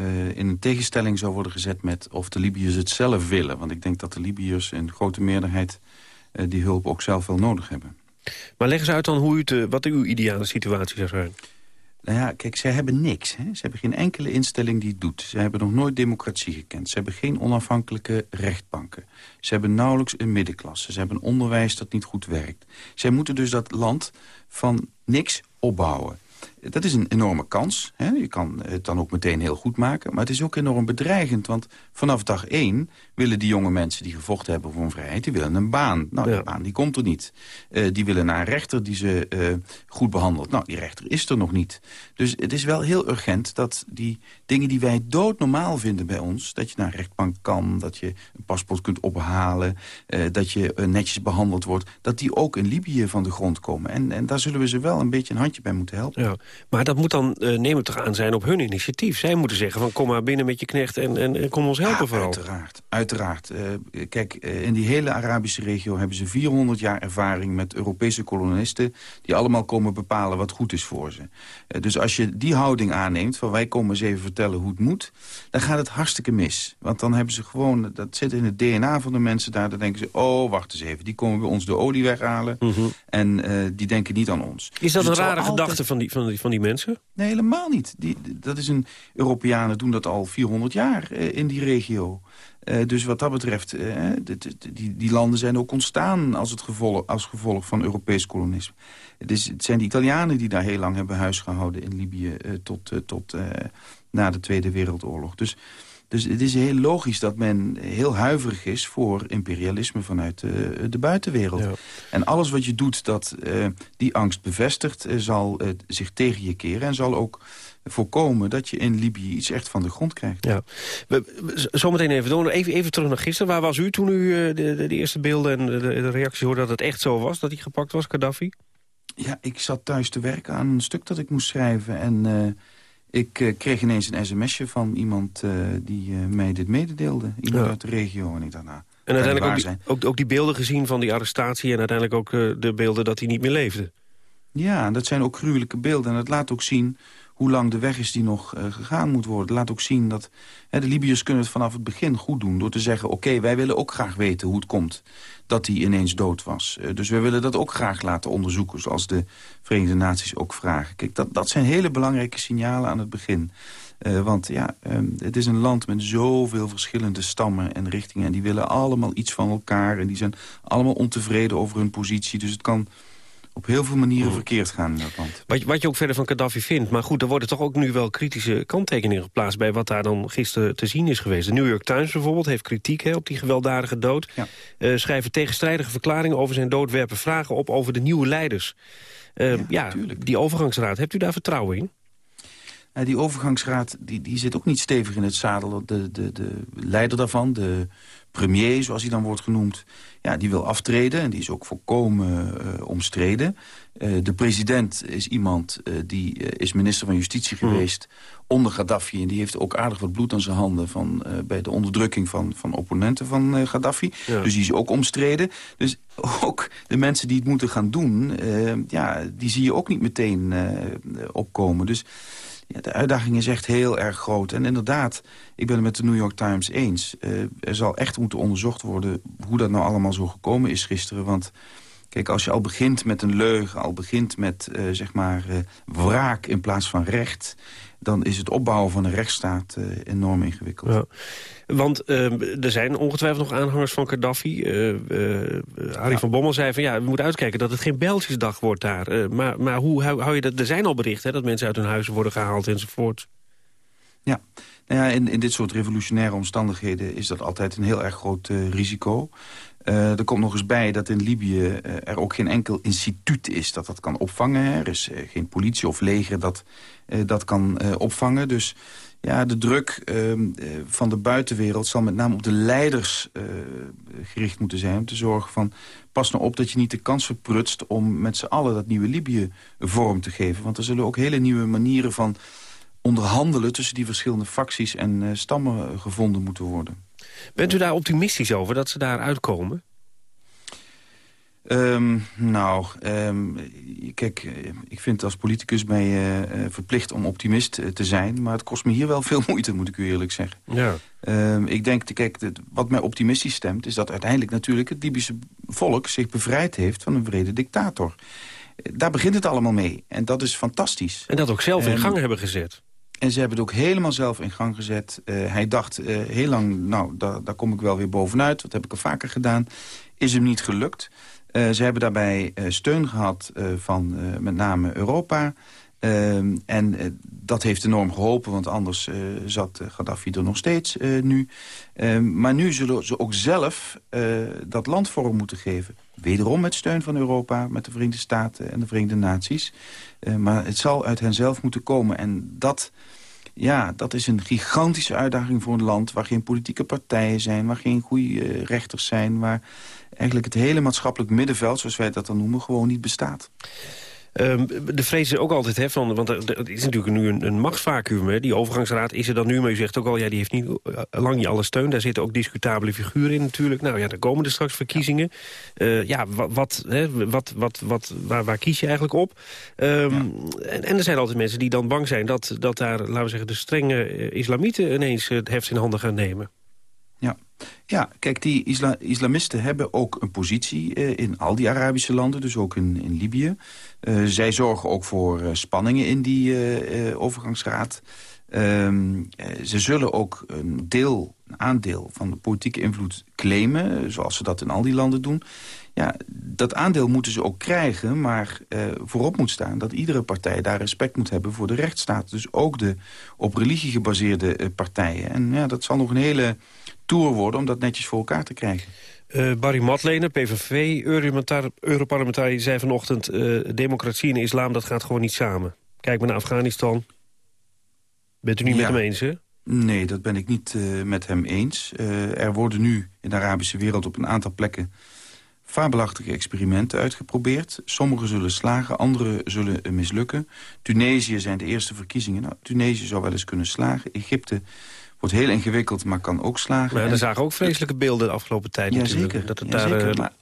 uh, in een tegenstelling zou worden gezet... met of de Libiërs het zelf willen. Want ik denk dat de Libiërs in grote meerderheid... Die hulp ook zelf wel nodig hebben. Maar leg eens uit dan hoe u te, wat uw ideale situatie zou zijn. Nou ja, kijk, zij hebben niks. Hè? Ze hebben geen enkele instelling die het doet. Ze hebben nog nooit democratie gekend. Ze hebben geen onafhankelijke rechtbanken. Ze hebben nauwelijks een middenklasse. Ze hebben een onderwijs dat niet goed werkt. Zij moeten dus dat land van niks opbouwen. Dat is een enorme kans. Hè? Je kan het dan ook meteen heel goed maken. Maar het is ook enorm bedreigend. Want vanaf dag één willen die jonge mensen die gevochten hebben voor hun vrijheid... die willen een baan. Nou, ja. die baan die komt er niet. Uh, die willen naar een rechter die ze uh, goed behandelt. Nou, die rechter is er nog niet. Dus het is wel heel urgent dat die dingen die wij doodnormaal vinden bij ons... dat je naar een rechtbank kan, dat je een paspoort kunt ophalen... Uh, dat je netjes behandeld wordt... dat die ook in Libië van de grond komen. En, en daar zullen we ze wel een beetje een handje bij moeten helpen. Ja. Maar dat moet dan, uh, neem het toch aan, zijn op hun initiatief. Zij moeten zeggen van kom maar binnen met je knecht en, en, en kom ons helpen ja, vooral. Uiteraard, uiteraard. Uh, kijk, uh, in die hele Arabische regio hebben ze 400 jaar ervaring met Europese kolonisten... die allemaal komen bepalen wat goed is voor ze. dus als je die houding aanneemt, van wij komen eens even vertellen hoe het moet... dan gaat het hartstikke mis. Want dan hebben ze gewoon, dat zit in het DNA van de mensen daar... dan denken ze, oh, wacht eens even, die komen bij ons de olie weghalen... Mhm. Mm -hmm. en die denken niet aan ons. Is dat dus een rare altijd... gedachte van die, van die, van die mensen? Nee, helemaal niet. Die, dat is een, Europeanen doen dat al 400 jaar uh, in die regio. Uh, dus wat dat betreft, uh, die, die landen zijn ook ontstaan als, het gevolg, als gevolg van Europees kolonisme. Het, is, het zijn de Italianen die daar heel lang hebben huisgehouden in Libië tot, tot na de Tweede Wereldoorlog. Dus, dus het is heel logisch dat men heel huiverig is voor imperialisme vanuit uh, de buitenwereld. Ja. En alles wat je doet dat uh, die angst bevestigt, uh, zal zich tegen je keren... en zal ook voorkomen dat je in Libië iets echt van de grond krijgt. Ja. Zometeen even door. Even, even terug naar gisteren. Waar was u toen u de, de, de eerste beelden en de, de, reactie hoorde dat het echt zo was... dat hij gepakt was, Gaddafi? Ja, ik zat thuis te werken aan een stuk dat ik moest schrijven... en ik uh, kreeg ineens een sms'je van iemand uh, die uh, mij dit mededeelde. Iemand ja. uit de regio. En ik dacht, nou, En uiteindelijk ook die, ook, ook die, beelden gezien van die arrestatie... en uiteindelijk ook de beelden dat hij niet meer leefde. Ja, dat zijn ook gruwelijke beelden. En dat laat ook zien hoe lang de weg is die nog gegaan moet worden. Laat ook zien dat hè, de Libiërs kunnen het vanaf het begin goed doen... door te zeggen, oké, wij willen ook graag weten hoe het komt dat hij ineens dood was. Uh, dus we willen dat ook graag laten onderzoeken, zoals de Verenigde Naties ook vragen. Kijk, dat, dat zijn hele belangrijke signalen aan het begin. Uh, want ja, um, het is een land met zoveel verschillende stammen en richtingen... en die willen allemaal iets van elkaar en die zijn allemaal ontevreden over hun positie. Dus het kan op heel veel manieren mm. verkeerd gaan in dat land. Wat, wat je ook verder van Gaddafi vindt. Maar goed, er worden toch ook nu wel kritische kanttekeningen geplaatst... bij wat daar dan gisteren te zien is geweest. De New York Times bijvoorbeeld heeft kritiek hè, op die gewelddadige dood. Ja. Uh, schrijven tegenstrijdige verklaringen over zijn dood... werpen vragen op over de nieuwe leiders. Uh, ja, ja die overgangsraad, hebt u daar vertrouwen in? Uh, die overgangsraad die, die zit ook niet stevig in het zadel. De, de, de leider daarvan, de premier zoals hij dan wordt genoemd... Ja, die wil aftreden en die is ook volkomen uh, omstreden. Uh, de president is iemand uh, die is minister van Justitie geweest mm. onder Gaddafi. En die heeft ook aardig wat bloed aan zijn handen van, bij de onderdrukking van, van opponenten van Gaddafi. Ja. Dus die is ook omstreden. Dus ook de mensen die het moeten gaan doen, ja, die zie je ook niet meteen opkomen. Dus de uitdaging is echt heel erg groot. En inderdaad, ik ben het met de New York Times eens. Uh, er zal echt moeten onderzocht worden hoe dat nou allemaal zo gekomen is gisteren. Want Kijk, als je al begint met een leugen, al begint met uh, zeg maar uh, wraak in plaats van recht... dan is het opbouwen van een rechtsstaat uh, enorm ingewikkeld. Ja. Want er zijn ongetwijfeld nog aanhangers van Gaddafi. Harry van Bommel zei van ja, we moeten uitkijken dat het geen Belgische wordt daar. maar maar hoe hou, hou, je dat? Er zijn al berichten hè, dat mensen uit hun huizen worden gehaald enzovoort. Ja, nou ja in, in dit soort revolutionaire omstandigheden is dat altijd een heel erg groot risico. Uh, er komt nog eens bij dat in Libië uh, er ook geen enkel instituut is dat dat kan opvangen. Er is geen politie of leger dat dat kan opvangen. Dus ja, de druk ehm, van de buitenwereld zal met name op de leiders gericht moeten zijn. Om te zorgen van, pas nou op dat je niet de kans verprutst om met z'n allen dat nieuwe Libië vorm te geven. Want er zullen ook hele nieuwe manieren van onderhandelen tussen die verschillende facties en stammen gevonden moeten worden. Bent u daar optimistisch over, dat ze daar uitkomen? Um, nou, um, kijk, ik vind als politicus ben je uh, verplicht om optimist uh, te zijn. Maar het kost me hier wel veel moeite, moet ik u eerlijk zeggen. Ja. Um, ik denk, kijk, wat mij optimistisch stemt... is dat uiteindelijk natuurlijk het Libische volk zich bevrijd heeft van een vrede dictator. Daar begint het allemaal mee. En dat is fantastisch. En dat ook zelf in gang hebben gezet. En ze hebben het ook helemaal zelf in gang gezet. Uh, hij dacht uh, heel lang, nou, daar, kom ik wel weer bovenuit. Dat heb ik al vaker gedaan. Is hem niet gelukt. Uh, ze hebben daarbij steun gehad van met name Europa. Ehm, en dat heeft enorm geholpen, want anders zat Gaddafi er nog steeds nu. Ehm, maar nu zullen ze ook zelf dat land vorm moeten geven. Wederom met steun van Europa, met de Verenigde Staten en de Verenigde Naties. maar het zal uit hen zelf moeten komen. En dat ja, dat is een gigantische uitdaging voor een land... waar geen politieke partijen zijn, waar geen goede eh, rechters zijn... waar eigenlijk het hele maatschappelijk middenveld, zoals wij dat dan noemen... gewoon niet bestaat. Um, de vrees is ook altijd, hè, van, want er, is natuurlijk nu een, een machtsvacuum. Hè. Die overgangsraad is er dan nu, maar u zegt ook al... ja, die heeft niet, eh, lang niet alle steun. Daar zitten ook discutabele figuren in natuurlijk. Nou ja, er komen er straks verkiezingen. Uh, ja, wat, hè, wat, wat, wat, waar, waar kies je eigenlijk op? Um, en, en, er zijn altijd mensen die dan bang zijn... dat, dat daar, laten we zeggen, de strenge islamieten ineens het heft in handen gaan nemen. Ja, kijk, die isla islamisten hebben ook een positie uh, in al die Arabische landen, dus ook in, in Libië. Uh, zij zorgen ook voor uh, spanningen in die overgangsraad. Ehm, ze zullen ook een deel, een aandeel van de politieke invloed claimen, zoals ze dat in al die landen doen. Ja, dat aandeel moeten ze ook krijgen, maar voorop moet staan dat iedere partij daar respect moet hebben voor de rechtsstaat. Dus ook de op religie gebaseerde partijen. En ja, dat zal nog een hele worden om dat netjes voor elkaar te krijgen. Uh, Barry Matlener, PVV, Europarlementariër, zei vanochtend... Uh, democratie en islam, dat gaat gewoon niet samen. Kijk maar naar Afghanistan. Bent u niet met hem eens, hè? Nee, dat ben ik niet uh, met hem eens. er worden nu in de Arabische wereld op een aantal plekken... fabelachtige experimenten uitgeprobeerd. Sommige zullen slagen, andere zullen mislukken. Tunesië zijn de eerste verkiezingen. Nou, Tunesië zou wel eens kunnen slagen. Egypte Wordt heel ingewikkeld, maar kan ook slagen. Maar er zagen ook vreselijke beelden de afgelopen tijd ja, natuurlijk. Zeker. Dat het daar, zeker. Eh, maar,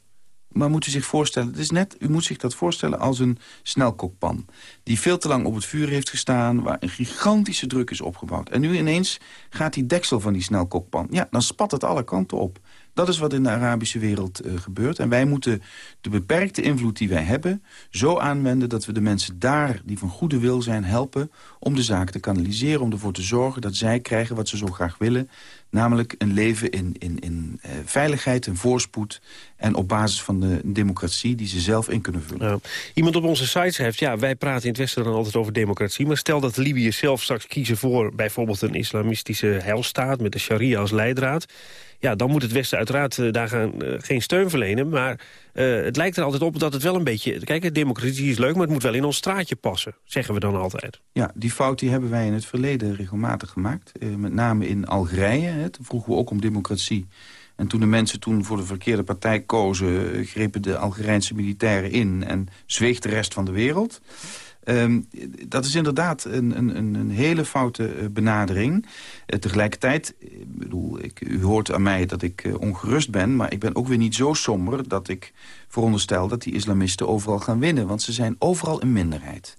maar moet u zich voorstellen, het is net, u moet zich dat voorstellen als een snelkookpan. Die veel te lang op het vuur heeft gestaan, waar een gigantische druk is opgebouwd. En nu ineens gaat die deksel van die snelkookpan, ja, dan spat het alle kanten op. Dat is wat in de Arabische wereld uh, gebeurt. En wij moeten de beperkte invloed die wij hebben... zo aanwenden dat we de mensen daar die van goede wil zijn helpen... om de zaak te kanaliseren, om ervoor te zorgen dat zij krijgen wat ze zo graag willen. Namelijk een leven in, in, in uh, veiligheid en voorspoed... en op basis van de democratie die ze zelf in kunnen vullen. Iemand op onze site schrijft, ja, wij praten in het Westen dan altijd over democratie... maar stel dat Libië zelf straks kiezen voor bijvoorbeeld een islamistische heilstaat... met de sharia als leidraad ja, dan moet het Westen uiteraard uh, daar gaan, uh, geen steun verlenen. Maar uh, het lijkt er altijd op dat het wel een beetje... Kijk, democratie is leuk, maar het moet wel in ons straatje passen. Zeggen we dan altijd. Ja, die fout die hebben wij in het verleden regelmatig gemaakt. met name in Algerije. Hè, toen vroegen we ook om democratie. En toen de mensen toen voor de verkeerde partij kozen... grepen de Algerijnse militairen in en zweeg de rest van de wereld... Um, dat is inderdaad een, een, een hele foute eh, benadering. Uh, tegelijkertijd, ik bedoel, ik, u hoort aan mij dat ik ongerust ben... maar ik ben ook weer niet zo somber dat ik veronderstel... dat die islamisten overal gaan winnen. Want ze zijn overal een minderheid.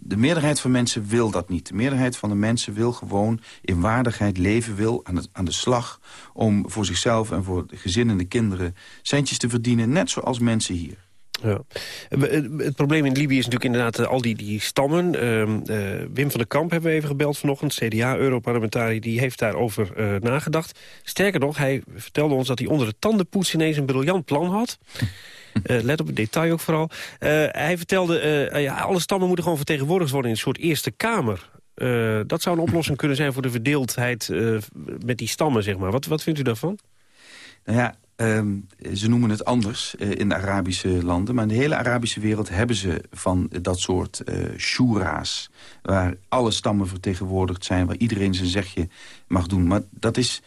de meerderheid van mensen wil dat niet. De meerderheid van de mensen wil gewoon in waardigheid leven... wil aan, aan de slag om voor zichzelf en voor de gezinnen en de kinderen... centjes te verdienen, net zoals mensen hier. Ja. Het probleem in Libië is natuurlijk inderdaad al die, die stammen. Ehm, Wim van der Kamp hebben we even gebeld vanochtend. CDA-europarlementariër, die heeft daarover uh, nagedacht. Sterker nog, hij vertelde ons dat hij onder de tandenpoets ineens een briljant plan had. Uh, let op het detail ook vooral. Uh, hij vertelde, uh, ja, alle stammen moeten gewoon vertegenwoordigd worden in een soort Eerste Kamer. dat zou een oplossing kunnen zijn voor de verdeeldheid met die stammen, zeg maar. Wat, wat vindt u daarvan? Nou ja, um, ze noemen het anders in de Arabische landen. Maar in de hele Arabische wereld hebben ze van dat soort shura's. Waar alle stammen vertegenwoordigd zijn, waar iedereen zijn zegje mag doen. Maar dat is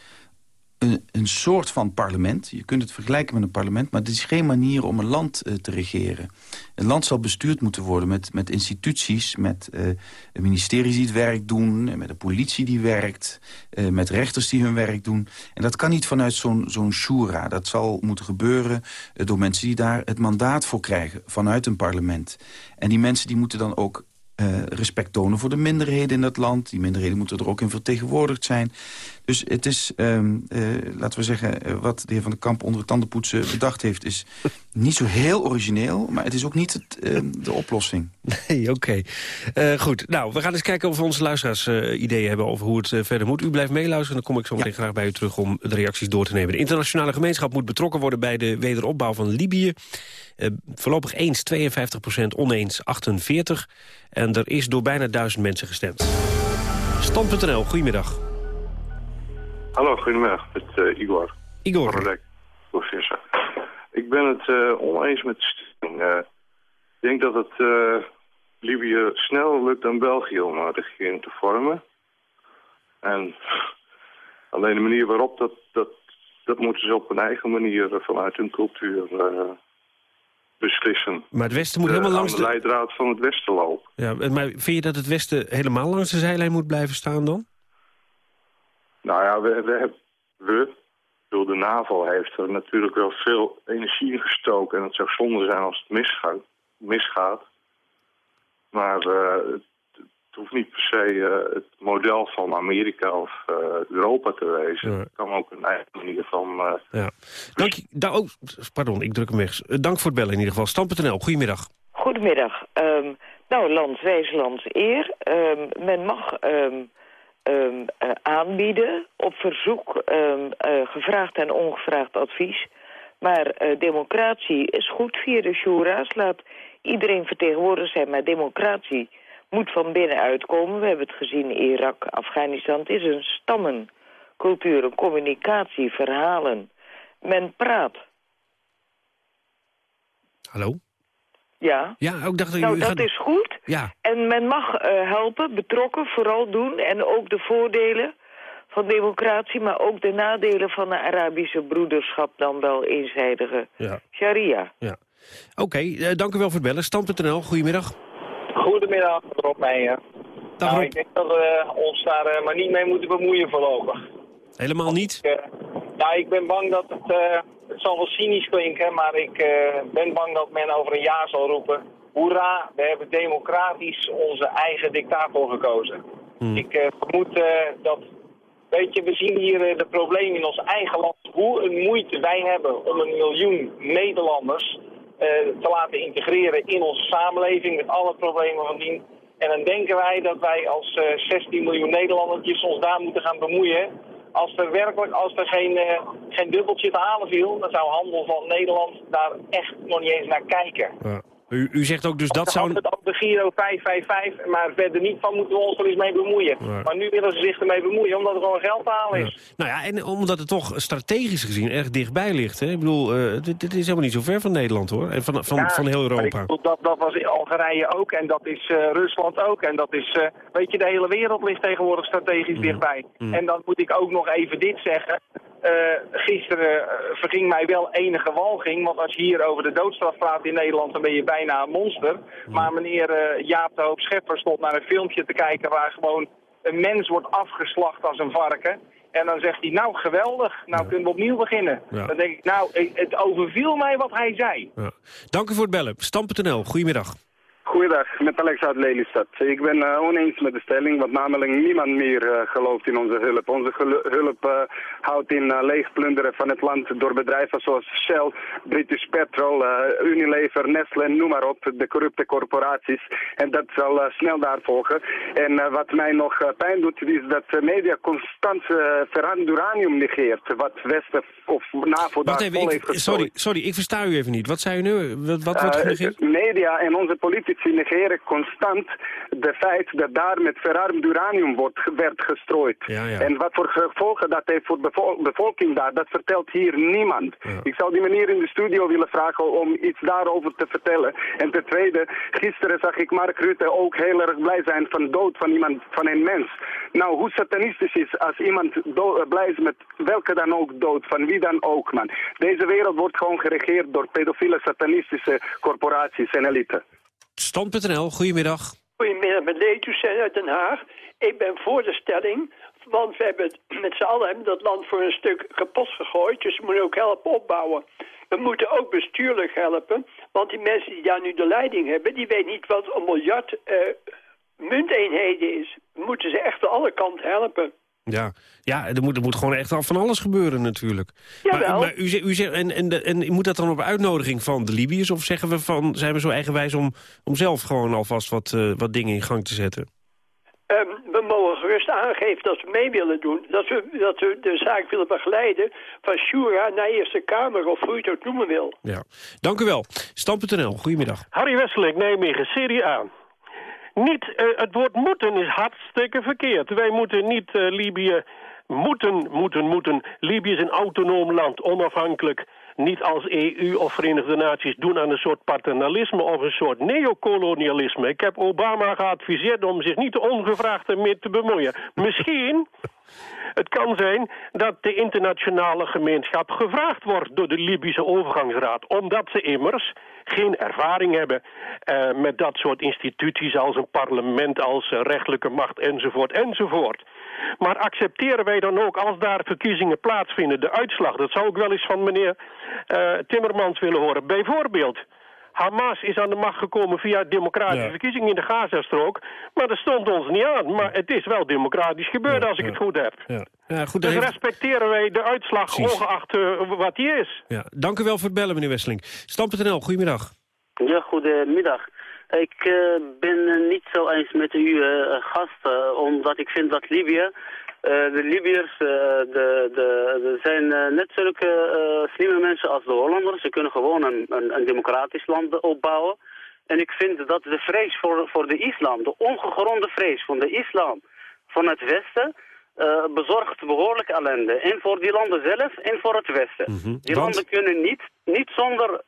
een, soort van parlement. Je kunt het vergelijken met een parlement, maar het is geen manier om een land uh, te regeren. Een land zal bestuurd moeten worden met, met instituties, met uh, ministeries die het werk doen, met een politie die werkt, uh, met rechters die hun werk doen. En dat kan niet vanuit zo'n zo'n shura. Dat zal moeten gebeuren door mensen die daar het mandaat voor krijgen vanuit een parlement. En die mensen die moeten dan ook respect tonen voor de minderheden in dat land. Die minderheden moeten er ook in vertegenwoordigd zijn. Dus het is, um, uh, laten we zeggen, uh, wat de heer Van der Kamp onder het tandenpoetsen bedacht heeft... is niet zo heel origineel, maar het is ook niet het, de oplossing. Nee, oké. Okay. goed, nou, we gaan eens kijken of onze luisteraars ideeën hebben over hoe het verder moet. U blijft meeluisteren, dan kom ik zo meteen ja. graag bij u terug om de reacties door te nemen. De internationale gemeenschap moet betrokken worden bij de wederopbouw van Libië. voorlopig eens 52 procent, oneens 48. En er is door bijna duizend mensen gestemd. Stand.nl, goedemiddag. Hallo, goedemiddag. Met uh, Igor. Igor. Professor. Ik ben het uh, oneens met de stelling. Uh, ik denk dat het Libië sneller lukt dan België om een regering te vormen. En alleen de manier waarop, dat, dat, dat moeten ze op hun eigen manier vanuit hun cultuur beslissen. Maar het Westen moet helemaal langs de... leidraad van het Westen lopen. Ja, maar vind je dat het Westen helemaal langs de zijlijn moet blijven staan dan? Nou ja, we, we, hebben, we bedoel, de NAVO heeft er natuurlijk wel veel energie in gestoken. En het zou zonde zijn als het misgaat. misgaat. Maar uh, het hoeft niet per se uh, het model van Amerika of uh, Europa te wezen. Ja. Het kan ook een eigen manier van... Uh, ja. Dank je, da oh, pardon, ik druk hem weg. Dank voor het bellen in ieder geval. Stam.nl, goedemiddag. Goedemiddag. Um, nou, land wijs, eer. Um, men mag um, aanbieden op verzoek, gevraagd en ongevraagd advies. Maar democratie is goed via de shura's. Laat iedereen vertegenwoordigd zijn, maar democratie moet van binnenuit komen. We hebben het gezien in Irak, Afghanistan. Het is een stammencultuur, een communicatie, verhalen. Men praat. Hallo? Ja. Ja, ook dacht ik... Nou, dat gaat... is goed. Ja. En men mag uh, helpen, betrokken, vooral doen. En ook de voordelen van democratie, maar ook de nadelen van de Arabische broederschap... dan wel eenzijdige ja. sharia. Ja. Oké, okay, uh, dank u wel voor het bellen. Stand.nl, goedemiddag. Goedemiddag, Rob Meijer. Dag, nou, ik denk dat we ons daar uh, maar niet mee moeten bemoeien voorlopig. Helemaal niet? Ik, uh, nou, ik ben bang dat het... Uh, het zal wel cynisch klinken, maar ik ben bang dat men over een jaar zal roepen... Hoera, we hebben democratisch onze eigen dictator gekozen. Hmm. Ik vermoed dat... Weet je, we zien hier de problemen in ons eigen land. Hoe een moeite wij hebben om een miljoen Nederlanders te laten integreren in onze samenleving met alle problemen van dien. En dan denken wij dat wij als uh, 16 miljoen Nederlanders ons daar moeten gaan bemoeien. Als er werkelijk, als er geen, uh, geen dubbeltje te halen viel, dan zou handel van Nederland daar echt nog niet eens naar kijken. Ja. U, u zegt ook dus dat, zou... Het ook de Giro 555, maar verder niet van moeten we ons er eens mee bemoeien. Ja. Maar nu willen ze zich ermee bemoeien, omdat er gewoon geld te halen is. Ja. Nou ja, en omdat het toch strategisch gezien erg dichtbij ligt. Hè? Ik bedoel, uh, dit, dit, is helemaal niet zo ver van Nederland hoor, en van, van, ja, van heel Europa. Dat, dat was in Algerije ook, en dat is uh, Rusland ook. En dat is, uh, weet je, de hele wereld ligt tegenwoordig strategisch mm. dichtbij. Mm. En dan moet ik ook nog even dit zeggen. Uh, gisteren uh, verging mij wel enige walging, want als je hier over de doodstraf praat in Nederland, dan ben je bijna een monster. Mm. Maar meneer uh, Jaap de Hoop Schepper stond naar een filmpje te kijken waar gewoon een mens wordt afgeslacht als een varken. En dan zegt hij, nou geweldig, nou ja. kunnen we opnieuw beginnen. Ja. Dan denk ik, nou, het overviel mij wat hij zei. Ja. Dank u voor het bellen. Stam.nl, goedemiddag. Goeiedag, met Alex uit Lelystad. Ik ben uh, oneens met de stelling, want namelijk niemand meer uh, gelooft in onze hulp. Onze hulp uh, houdt in leegplunderen van het land door bedrijven zoals Shell, British Petrol, Unilever, Nestle, noem maar op, de corrupte corporaties. En dat zal snel daar volgen. En wat mij nog pijn doet, is dat de media constant verhand uranium negeert. Wat Westen of NAVO daar vol heeft Sorry, sorry, ik versta u even niet. Wat zei u nu? Wat, wat wordt genegeerd? media en onze politici negeren constant de feit dat daar met verarmd uranium wordt, werd gestrooid. En wat voor gevolgen dat heeft voor de bevolking daar, dat vertelt hier niemand. Ik zou die meneer in de studio willen vragen om iets daarover te vertellen. En ten tweede, gisteren zag ik Mark Rutte ook heel erg blij zijn van dood van iemand, van een mens. Nou, hoe satanistisch is als iemand blij is met welke dan ook dood, van wie dan ook, man. Deze wereld wordt gewoon geregeerd door pedofiele satanistische corporaties en elite. Stand.nl, goedemiddag. Goedemiddag, met Letus uit Den Haag. Ik ben voor de stelling, want we hebben met z'n allen dat land voor een stuk kapot gegooid. Dus we moeten ook helpen opbouwen. We moeten ook bestuurlijk helpen, want die mensen die daar nu de leiding hebben... die weten niet wat een miljard uh, munteenheden is. We moeten ze echt aan alle kanten helpen. Ja, ja er, moet, er moet gewoon echt al van alles gebeuren natuurlijk. Jawel. Maar, maar u, u zegt, en, en, en moet dat dan op uitnodiging van de Libiërs? Of zeggen we van, zijn we zo eigenwijs om, om zelf gewoon alvast wat, uh, wat dingen in gang te zetten? Um, we mogen gerust aangeven dat we mee willen doen. Dat we, dat we de zaak willen begeleiden van Shura naar Eerste Kamer of hoe je het ook noemen wil. Ja. Dank u wel. Stam.nl, goedemiddag. Harry Wesseling, Nijmegen, Serie A. Niet, uh, het woord moeten is hartstikke verkeerd. Wij moeten niet uh, Libië moeten, moeten, moeten. Libië is een autonoom land, onafhankelijk. Niet als EU of Verenigde Naties doen aan een soort paternalisme of een soort neocolonialisme. Ik heb Obama geadviseerd om zich niet ongevraagd ermee te bemoeien. Misschien het kan zijn dat de internationale gemeenschap gevraagd wordt door de Libische overgangsraad. Omdat ze immers geen ervaring hebben uh, met dat soort instituties als een parlement, als uh, rechtelijke macht enzovoort enzovoort. Maar accepteren wij dan ook, als daar verkiezingen plaatsvinden, de uitslag? Dat zou ik wel eens van meneer uh, Timmermans willen horen. Bijvoorbeeld, Hamas is aan de macht gekomen via democratische verkiezingen in de Gazastrook. Maar dat stond ons niet aan. Maar het is wel democratisch gebeurd, als ik het goed heb. Ja. goed, dus respecteren wij de uitslag, ongeacht uh, wat die is. Ja. Dank u wel voor het bellen, meneer Wesseling. Stam.nl, goedemiddag. Ja, goedemiddag. Ik uh, ben niet zo eens met uw uh, gast, omdat ik vind dat Libië de Libiërs uh, de, de, zijn uh, net zulke slimme mensen als de Hollanders. Ze kunnen gewoon een, een, een, democratisch land opbouwen. En ik vind dat de vrees voor, voor de islam, de ongegronde vrees van de islam van het Westen... bezorgt behoorlijk ellende. En voor die landen zelf en voor het Westen. Mm -hmm. Die Want... landen kunnen niet, niet zonder,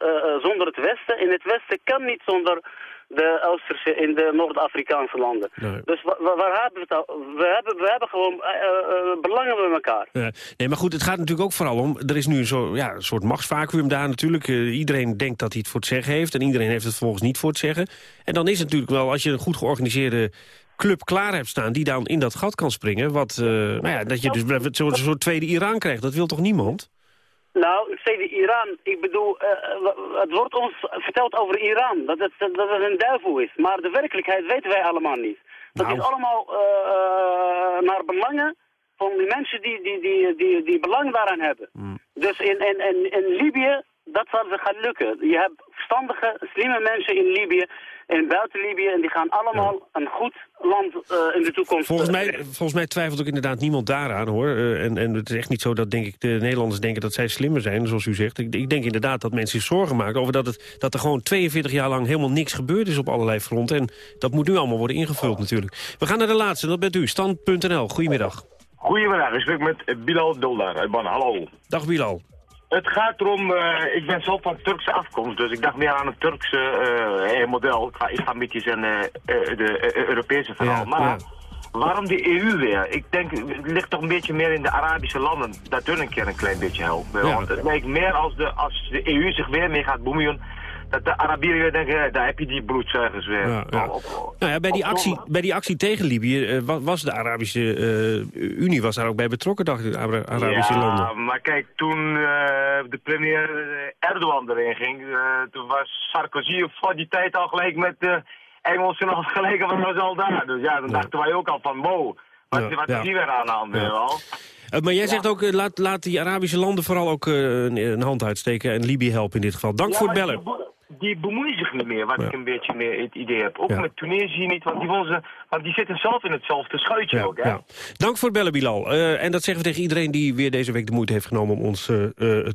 zonder het Westen. En het Westen kan niet zonder de Oosterse in de Noord-Afrikaanse landen. Nee. Dus wa wa waar hebben we het we hebben, we hebben gewoon uh, uh, belangen bij elkaar. Ja. Nee, maar goed, het gaat natuurlijk ook vooral om... er is nu zo, ja, een soort machtsvacuum daar natuurlijk. Iedereen denkt dat hij het voor het zeggen heeft... en iedereen heeft het vervolgens niet voor het zeggen. En dan is het natuurlijk wel, als je een goed georganiseerde club klaar hebt staan... die dan in dat gat kan springen, wat, nou ja, dat je dus zo'n zo tweede Iran krijgt. Dat wil toch niemand? Nou, ik zei de Iran, ik bedoel, uh, het wordt ons verteld over Iran, dat het, dat het een duivel is. Maar de werkelijkheid weten wij allemaal niet. Dat Nou. is allemaal uh, naar belangen van die mensen die, die, die, die, die belang daaraan hebben. Dus in, in, in, in Libië, dat zal ze gaan lukken. Je hebt verstandige, slimme mensen in Libië en buiten Libië. En die gaan allemaal een goed land uh, in de toekomst... Volgens mij, volgens mij twijfelt ook inderdaad niemand daaraan, hoor. Uh, en, en het is echt niet zo dat denk ik, de Nederlanders denken dat zij slimmer zijn, zoals u zegt. Ik, ik denk inderdaad dat mensen zich zorgen maken over dat, het, dat er gewoon 42 jaar lang helemaal niks gebeurd is op allerlei fronten. En dat moet nu allemaal worden ingevuld natuurlijk. We gaan naar de laatste, dat bent u. Stand.nl, goedemiddag. Goedemiddag, ik spreek met Bilal Doldar uit Ban. Hallo. Dag Bilal. Het gaat erom, uh, ik ben zelf van Turkse afkomst, dus ik dacht meer aan het Turkse uh, model. Ga, ik ga een beetje zijn uh, de Europese verhaal. Ja, maar ja. waarom die EU weer? Ik denk, het ligt toch een beetje meer in de Arabische landen. Dat hun een keer een klein beetje helpen. Ja. Want het lijkt meer als de, als de EU zich weer mee gaat bemoeien, de Arabieren weer denken, daar heb je die bloedzuigers weer. Ja, ja. Nou ja, bij, die actie, bij die actie tegen Libië uh, was de Arabische uh, Unie was daar ook bij betrokken, dacht ik, de Ara Arabische ja, landen. maar kijk, toen uh, de premier Erdogan erin ging, toen was Sarkozy voor die tijd al gelijk met Engelsen nog geleken van een soldaat. Dus ja, dan dachten wij ook al van, wow, wat, Ja, wat ja. is hier weer aan de hand? wel? Eh, maar jij zegt ook, eh, laat, laat die Arabische landen vooral ook eh, een, een hand uitsteken... en Libië helpen in dit geval. Dank Ja, voor het bellen. Die, be- die bemoeien zich niet meer, wat Ja. ik een beetje meer het idee heb. Ook Ja. met Tunesië niet, want die, ze, want die zitten zelf in hetzelfde schuitje ook, hè? Dank voor het bellen, Bilal. Eh, en dat zeggen we tegen iedereen die weer deze week de moeite heeft genomen... om ons eh, eh,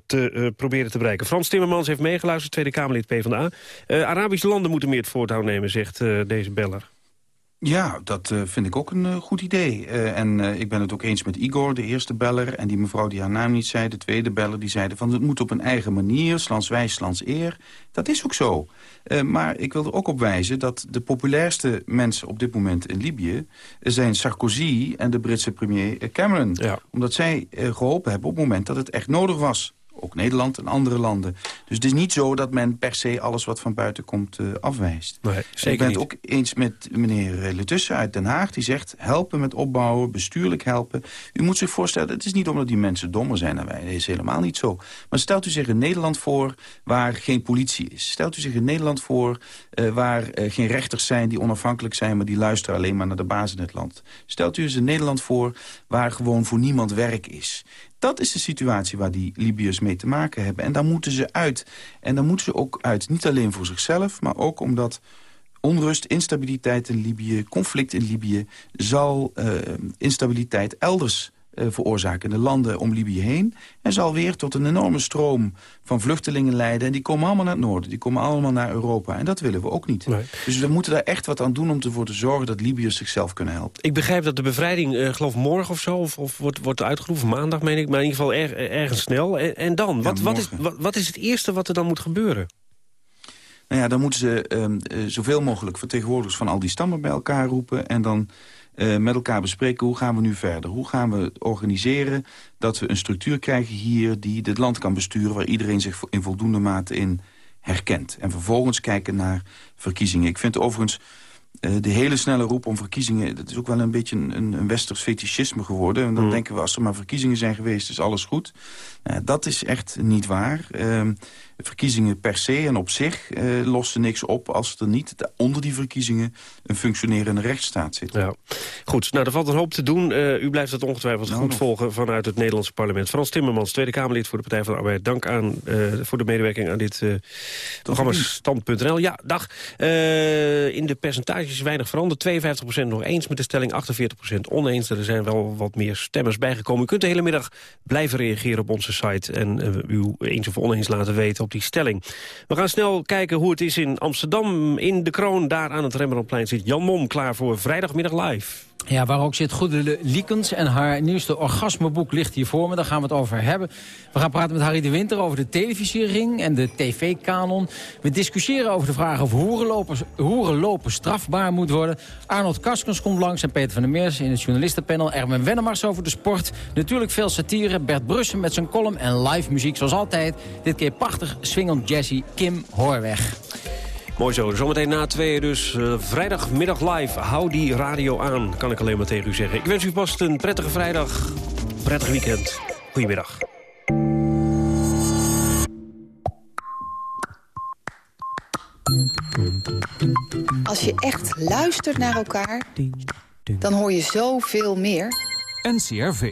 te proberen te bereiken. Frans Timmermans heeft meegeluisterd, Tweede Kamerlid PvdA. Arabische landen moeten meer het voortouw nemen, zegt deze beller. Ja, dat eh, vind ik ook een eh, goed idee. Eh, en ik ben het ook eens met Igor, de eerste beller... en die mevrouw die haar naam niet zei, de tweede beller... die zeiden van het moet op een eigen manier, slans wijs, slans eer. Dat is ook zo. Maar ik wil er ook op wijzen dat de populairste mensen op dit moment in Libië... zijn Sarkozy en de Britse premier Cameron. Omdat zij eh, geholpen hebben op het moment dat het echt nodig was. Ook Nederland en andere landen. Dus het is niet zo dat men per se alles wat van buiten komt eh, afwijst. Nee, zeker ik ben het ook eens met meneer eh, Letussen uit Den Haag. Die zegt helpen met opbouwen, bestuurlijk helpen. U moet zich voorstellen, het is niet omdat die mensen dommer zijn dan wij. Dat is helemaal niet zo. Maar stelt u zich een Nederland voor waar geen politie is. Stelt u zich een Nederland voor eh, waar geen rechters zijn die onafhankelijk zijn... maar die luisteren alleen maar naar de baas in het land. Stelt u eens een Nederland voor waar gewoon voor niemand werk is. Dat is de situatie waar die Libiërs mee te maken hebben. En daar moeten ze uit. En daar moeten ze ook uit, niet alleen voor zichzelf... maar ook omdat onrust, instabiliteit in Libië, conflict in Libië... zal eh, instabiliteit elders eh, veroorzaken in de landen om Libië heen... en zal weer tot een enorme stroom van vluchtelingen leiden. En die komen allemaal naar het noorden, die komen allemaal naar Europa. En dat willen we ook niet. Dus we moeten daar echt wat aan doen om ervoor te zorgen... dat Libiërs zichzelf kunnen helpen. Ik begrijp dat de bevrijding, eh geloof morgen of zo... of, of wordt, wordt uitgeroepen, maandag meen ik... maar in ieder geval er, ergens snel. En, en dan? Wat, wat, is, wat, wat is het eerste wat er dan moet gebeuren? Nou ja, dan moeten ze ehm, eh, zoveel mogelijk vertegenwoordigers van al die stammen bij elkaar roepen... en dan eh, met elkaar bespreken hoe gaan we nu verder. Hoe gaan we organiseren dat we een structuur krijgen hier... die dit land kan besturen waar iedereen zich in voldoende mate in herkent. En vervolgens kijken naar verkiezingen. Ik vind overigens eh, de hele snelle roep om verkiezingen... dat is ook wel een beetje een, een, een westers fetischisme geworden. En dan denken we, als er maar verkiezingen zijn geweest, is alles goed. Eh, dat is echt niet waar. Ehm, verkiezingen per se en op zich eh, lossen niks op... als er niet onder die verkiezingen een functionerende rechtsstaat zit. Ja. Goed, nou, er valt een hoop te doen. U blijft het ongetwijfeld goed volgen vanuit het Nederlandse parlement. Frans Timmermans, Tweede Kamerlid voor de Partij van de Arbeid. Dank aan, voor de medewerking aan dit programma Stand.nl. Ja, dag. In de percentages is weinig veranderd. 52% nog eens met de stelling, 48% oneens. Er zijn wel wat meer stemmers bijgekomen. U kunt de hele middag blijven reageren op onze site... en eh, uw eens of oneens laten weten op die stelling. We gaan snel kijken hoe het is in Amsterdam. In de kroon, daar aan het Rembrandtplein zit Jan Mom... klaar voor vrijdagmiddag live. Ja, waar ook zit Goede Liekens en haar nieuwste orgasmeboek ligt hier voor me. Daar gaan we het over hebben. We gaan praten met Harry de Winter over de televisiering en de tv-kanon. We discussiëren over de vraag of hoerenlopen, hoerenlopen strafbaar moet worden. Arnold Karskens komt langs en Peter van der Meers in het journalistenpanel. Erwin Wennemars over de sport. Natuurlijk veel satire. Bert Brussen met zijn column en live muziek zoals altijd. Dit keer prachtig swingend jazzy Kim Hoorweg. Mooi zo, zometeen na tweeën dus eh, vrijdagmiddag live. Hou die radio aan, kan ik alleen maar tegen u zeggen. Ik wens u vast een prettige vrijdag, prettig weekend. Goedemiddag. Als je echt luistert naar elkaar, dan hoor je zoveel meer. NCRV.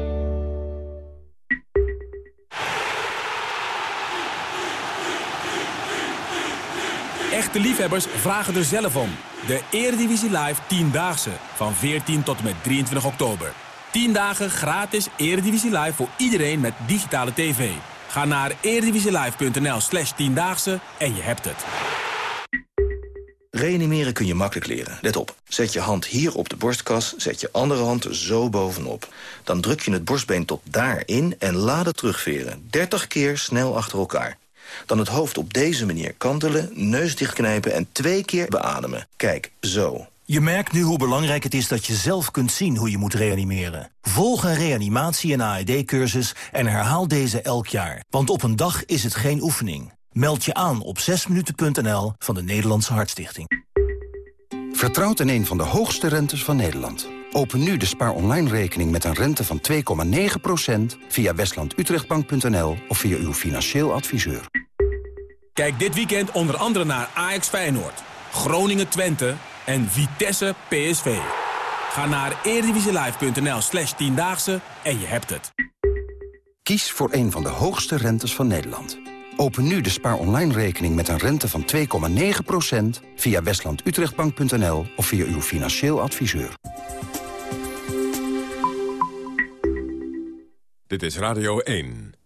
Echte liefhebbers vragen er zelf om. De Eredivisie Live 10-daagse van 14 tot en met 23 oktober. 10 dagen gratis Eredivisie Live voor iedereen met digitale tv. Ga naar eredivisielive.nl slash 10-daagse en je hebt het. Reanimeren kun je makkelijk leren. Let op. Zet je hand hier op de borstkas, zet je andere hand zo bovenop. Dan druk je het borstbeen tot daarin en laat het terugveren. 30 keer snel achter elkaar. Dan het hoofd op deze manier kantelen, neus dichtknijpen en twee keer beademen. Kijk, zo. Je merkt nu hoe belangrijk het is dat je zelf kunt zien hoe je moet reanimeren. Volg een reanimatie- en AED-cursus en herhaal deze elk jaar. Want op een dag is het geen oefening. Meld je aan op 6minuten.nl van de Nederlandse Hartstichting. Vertrouwt in een van de hoogste rentes van Nederland. Open nu de Spaar Online rekening met een rente van 2,9% via westlandutrechtbank.nl of via uw financieel adviseur. Kijk dit weekend onder andere naar Ajax Feyenoord, Groningen Twente en Vitesse PSV. Ga naar eredivisielive.nl slash tiendaagse en je hebt het. Kies voor een van de hoogste rentes van Nederland. Open nu de Spaar Online rekening met een rente van 2,9% via westlandutrechtbank.nl of via uw financieel adviseur. Dit is Radio 1.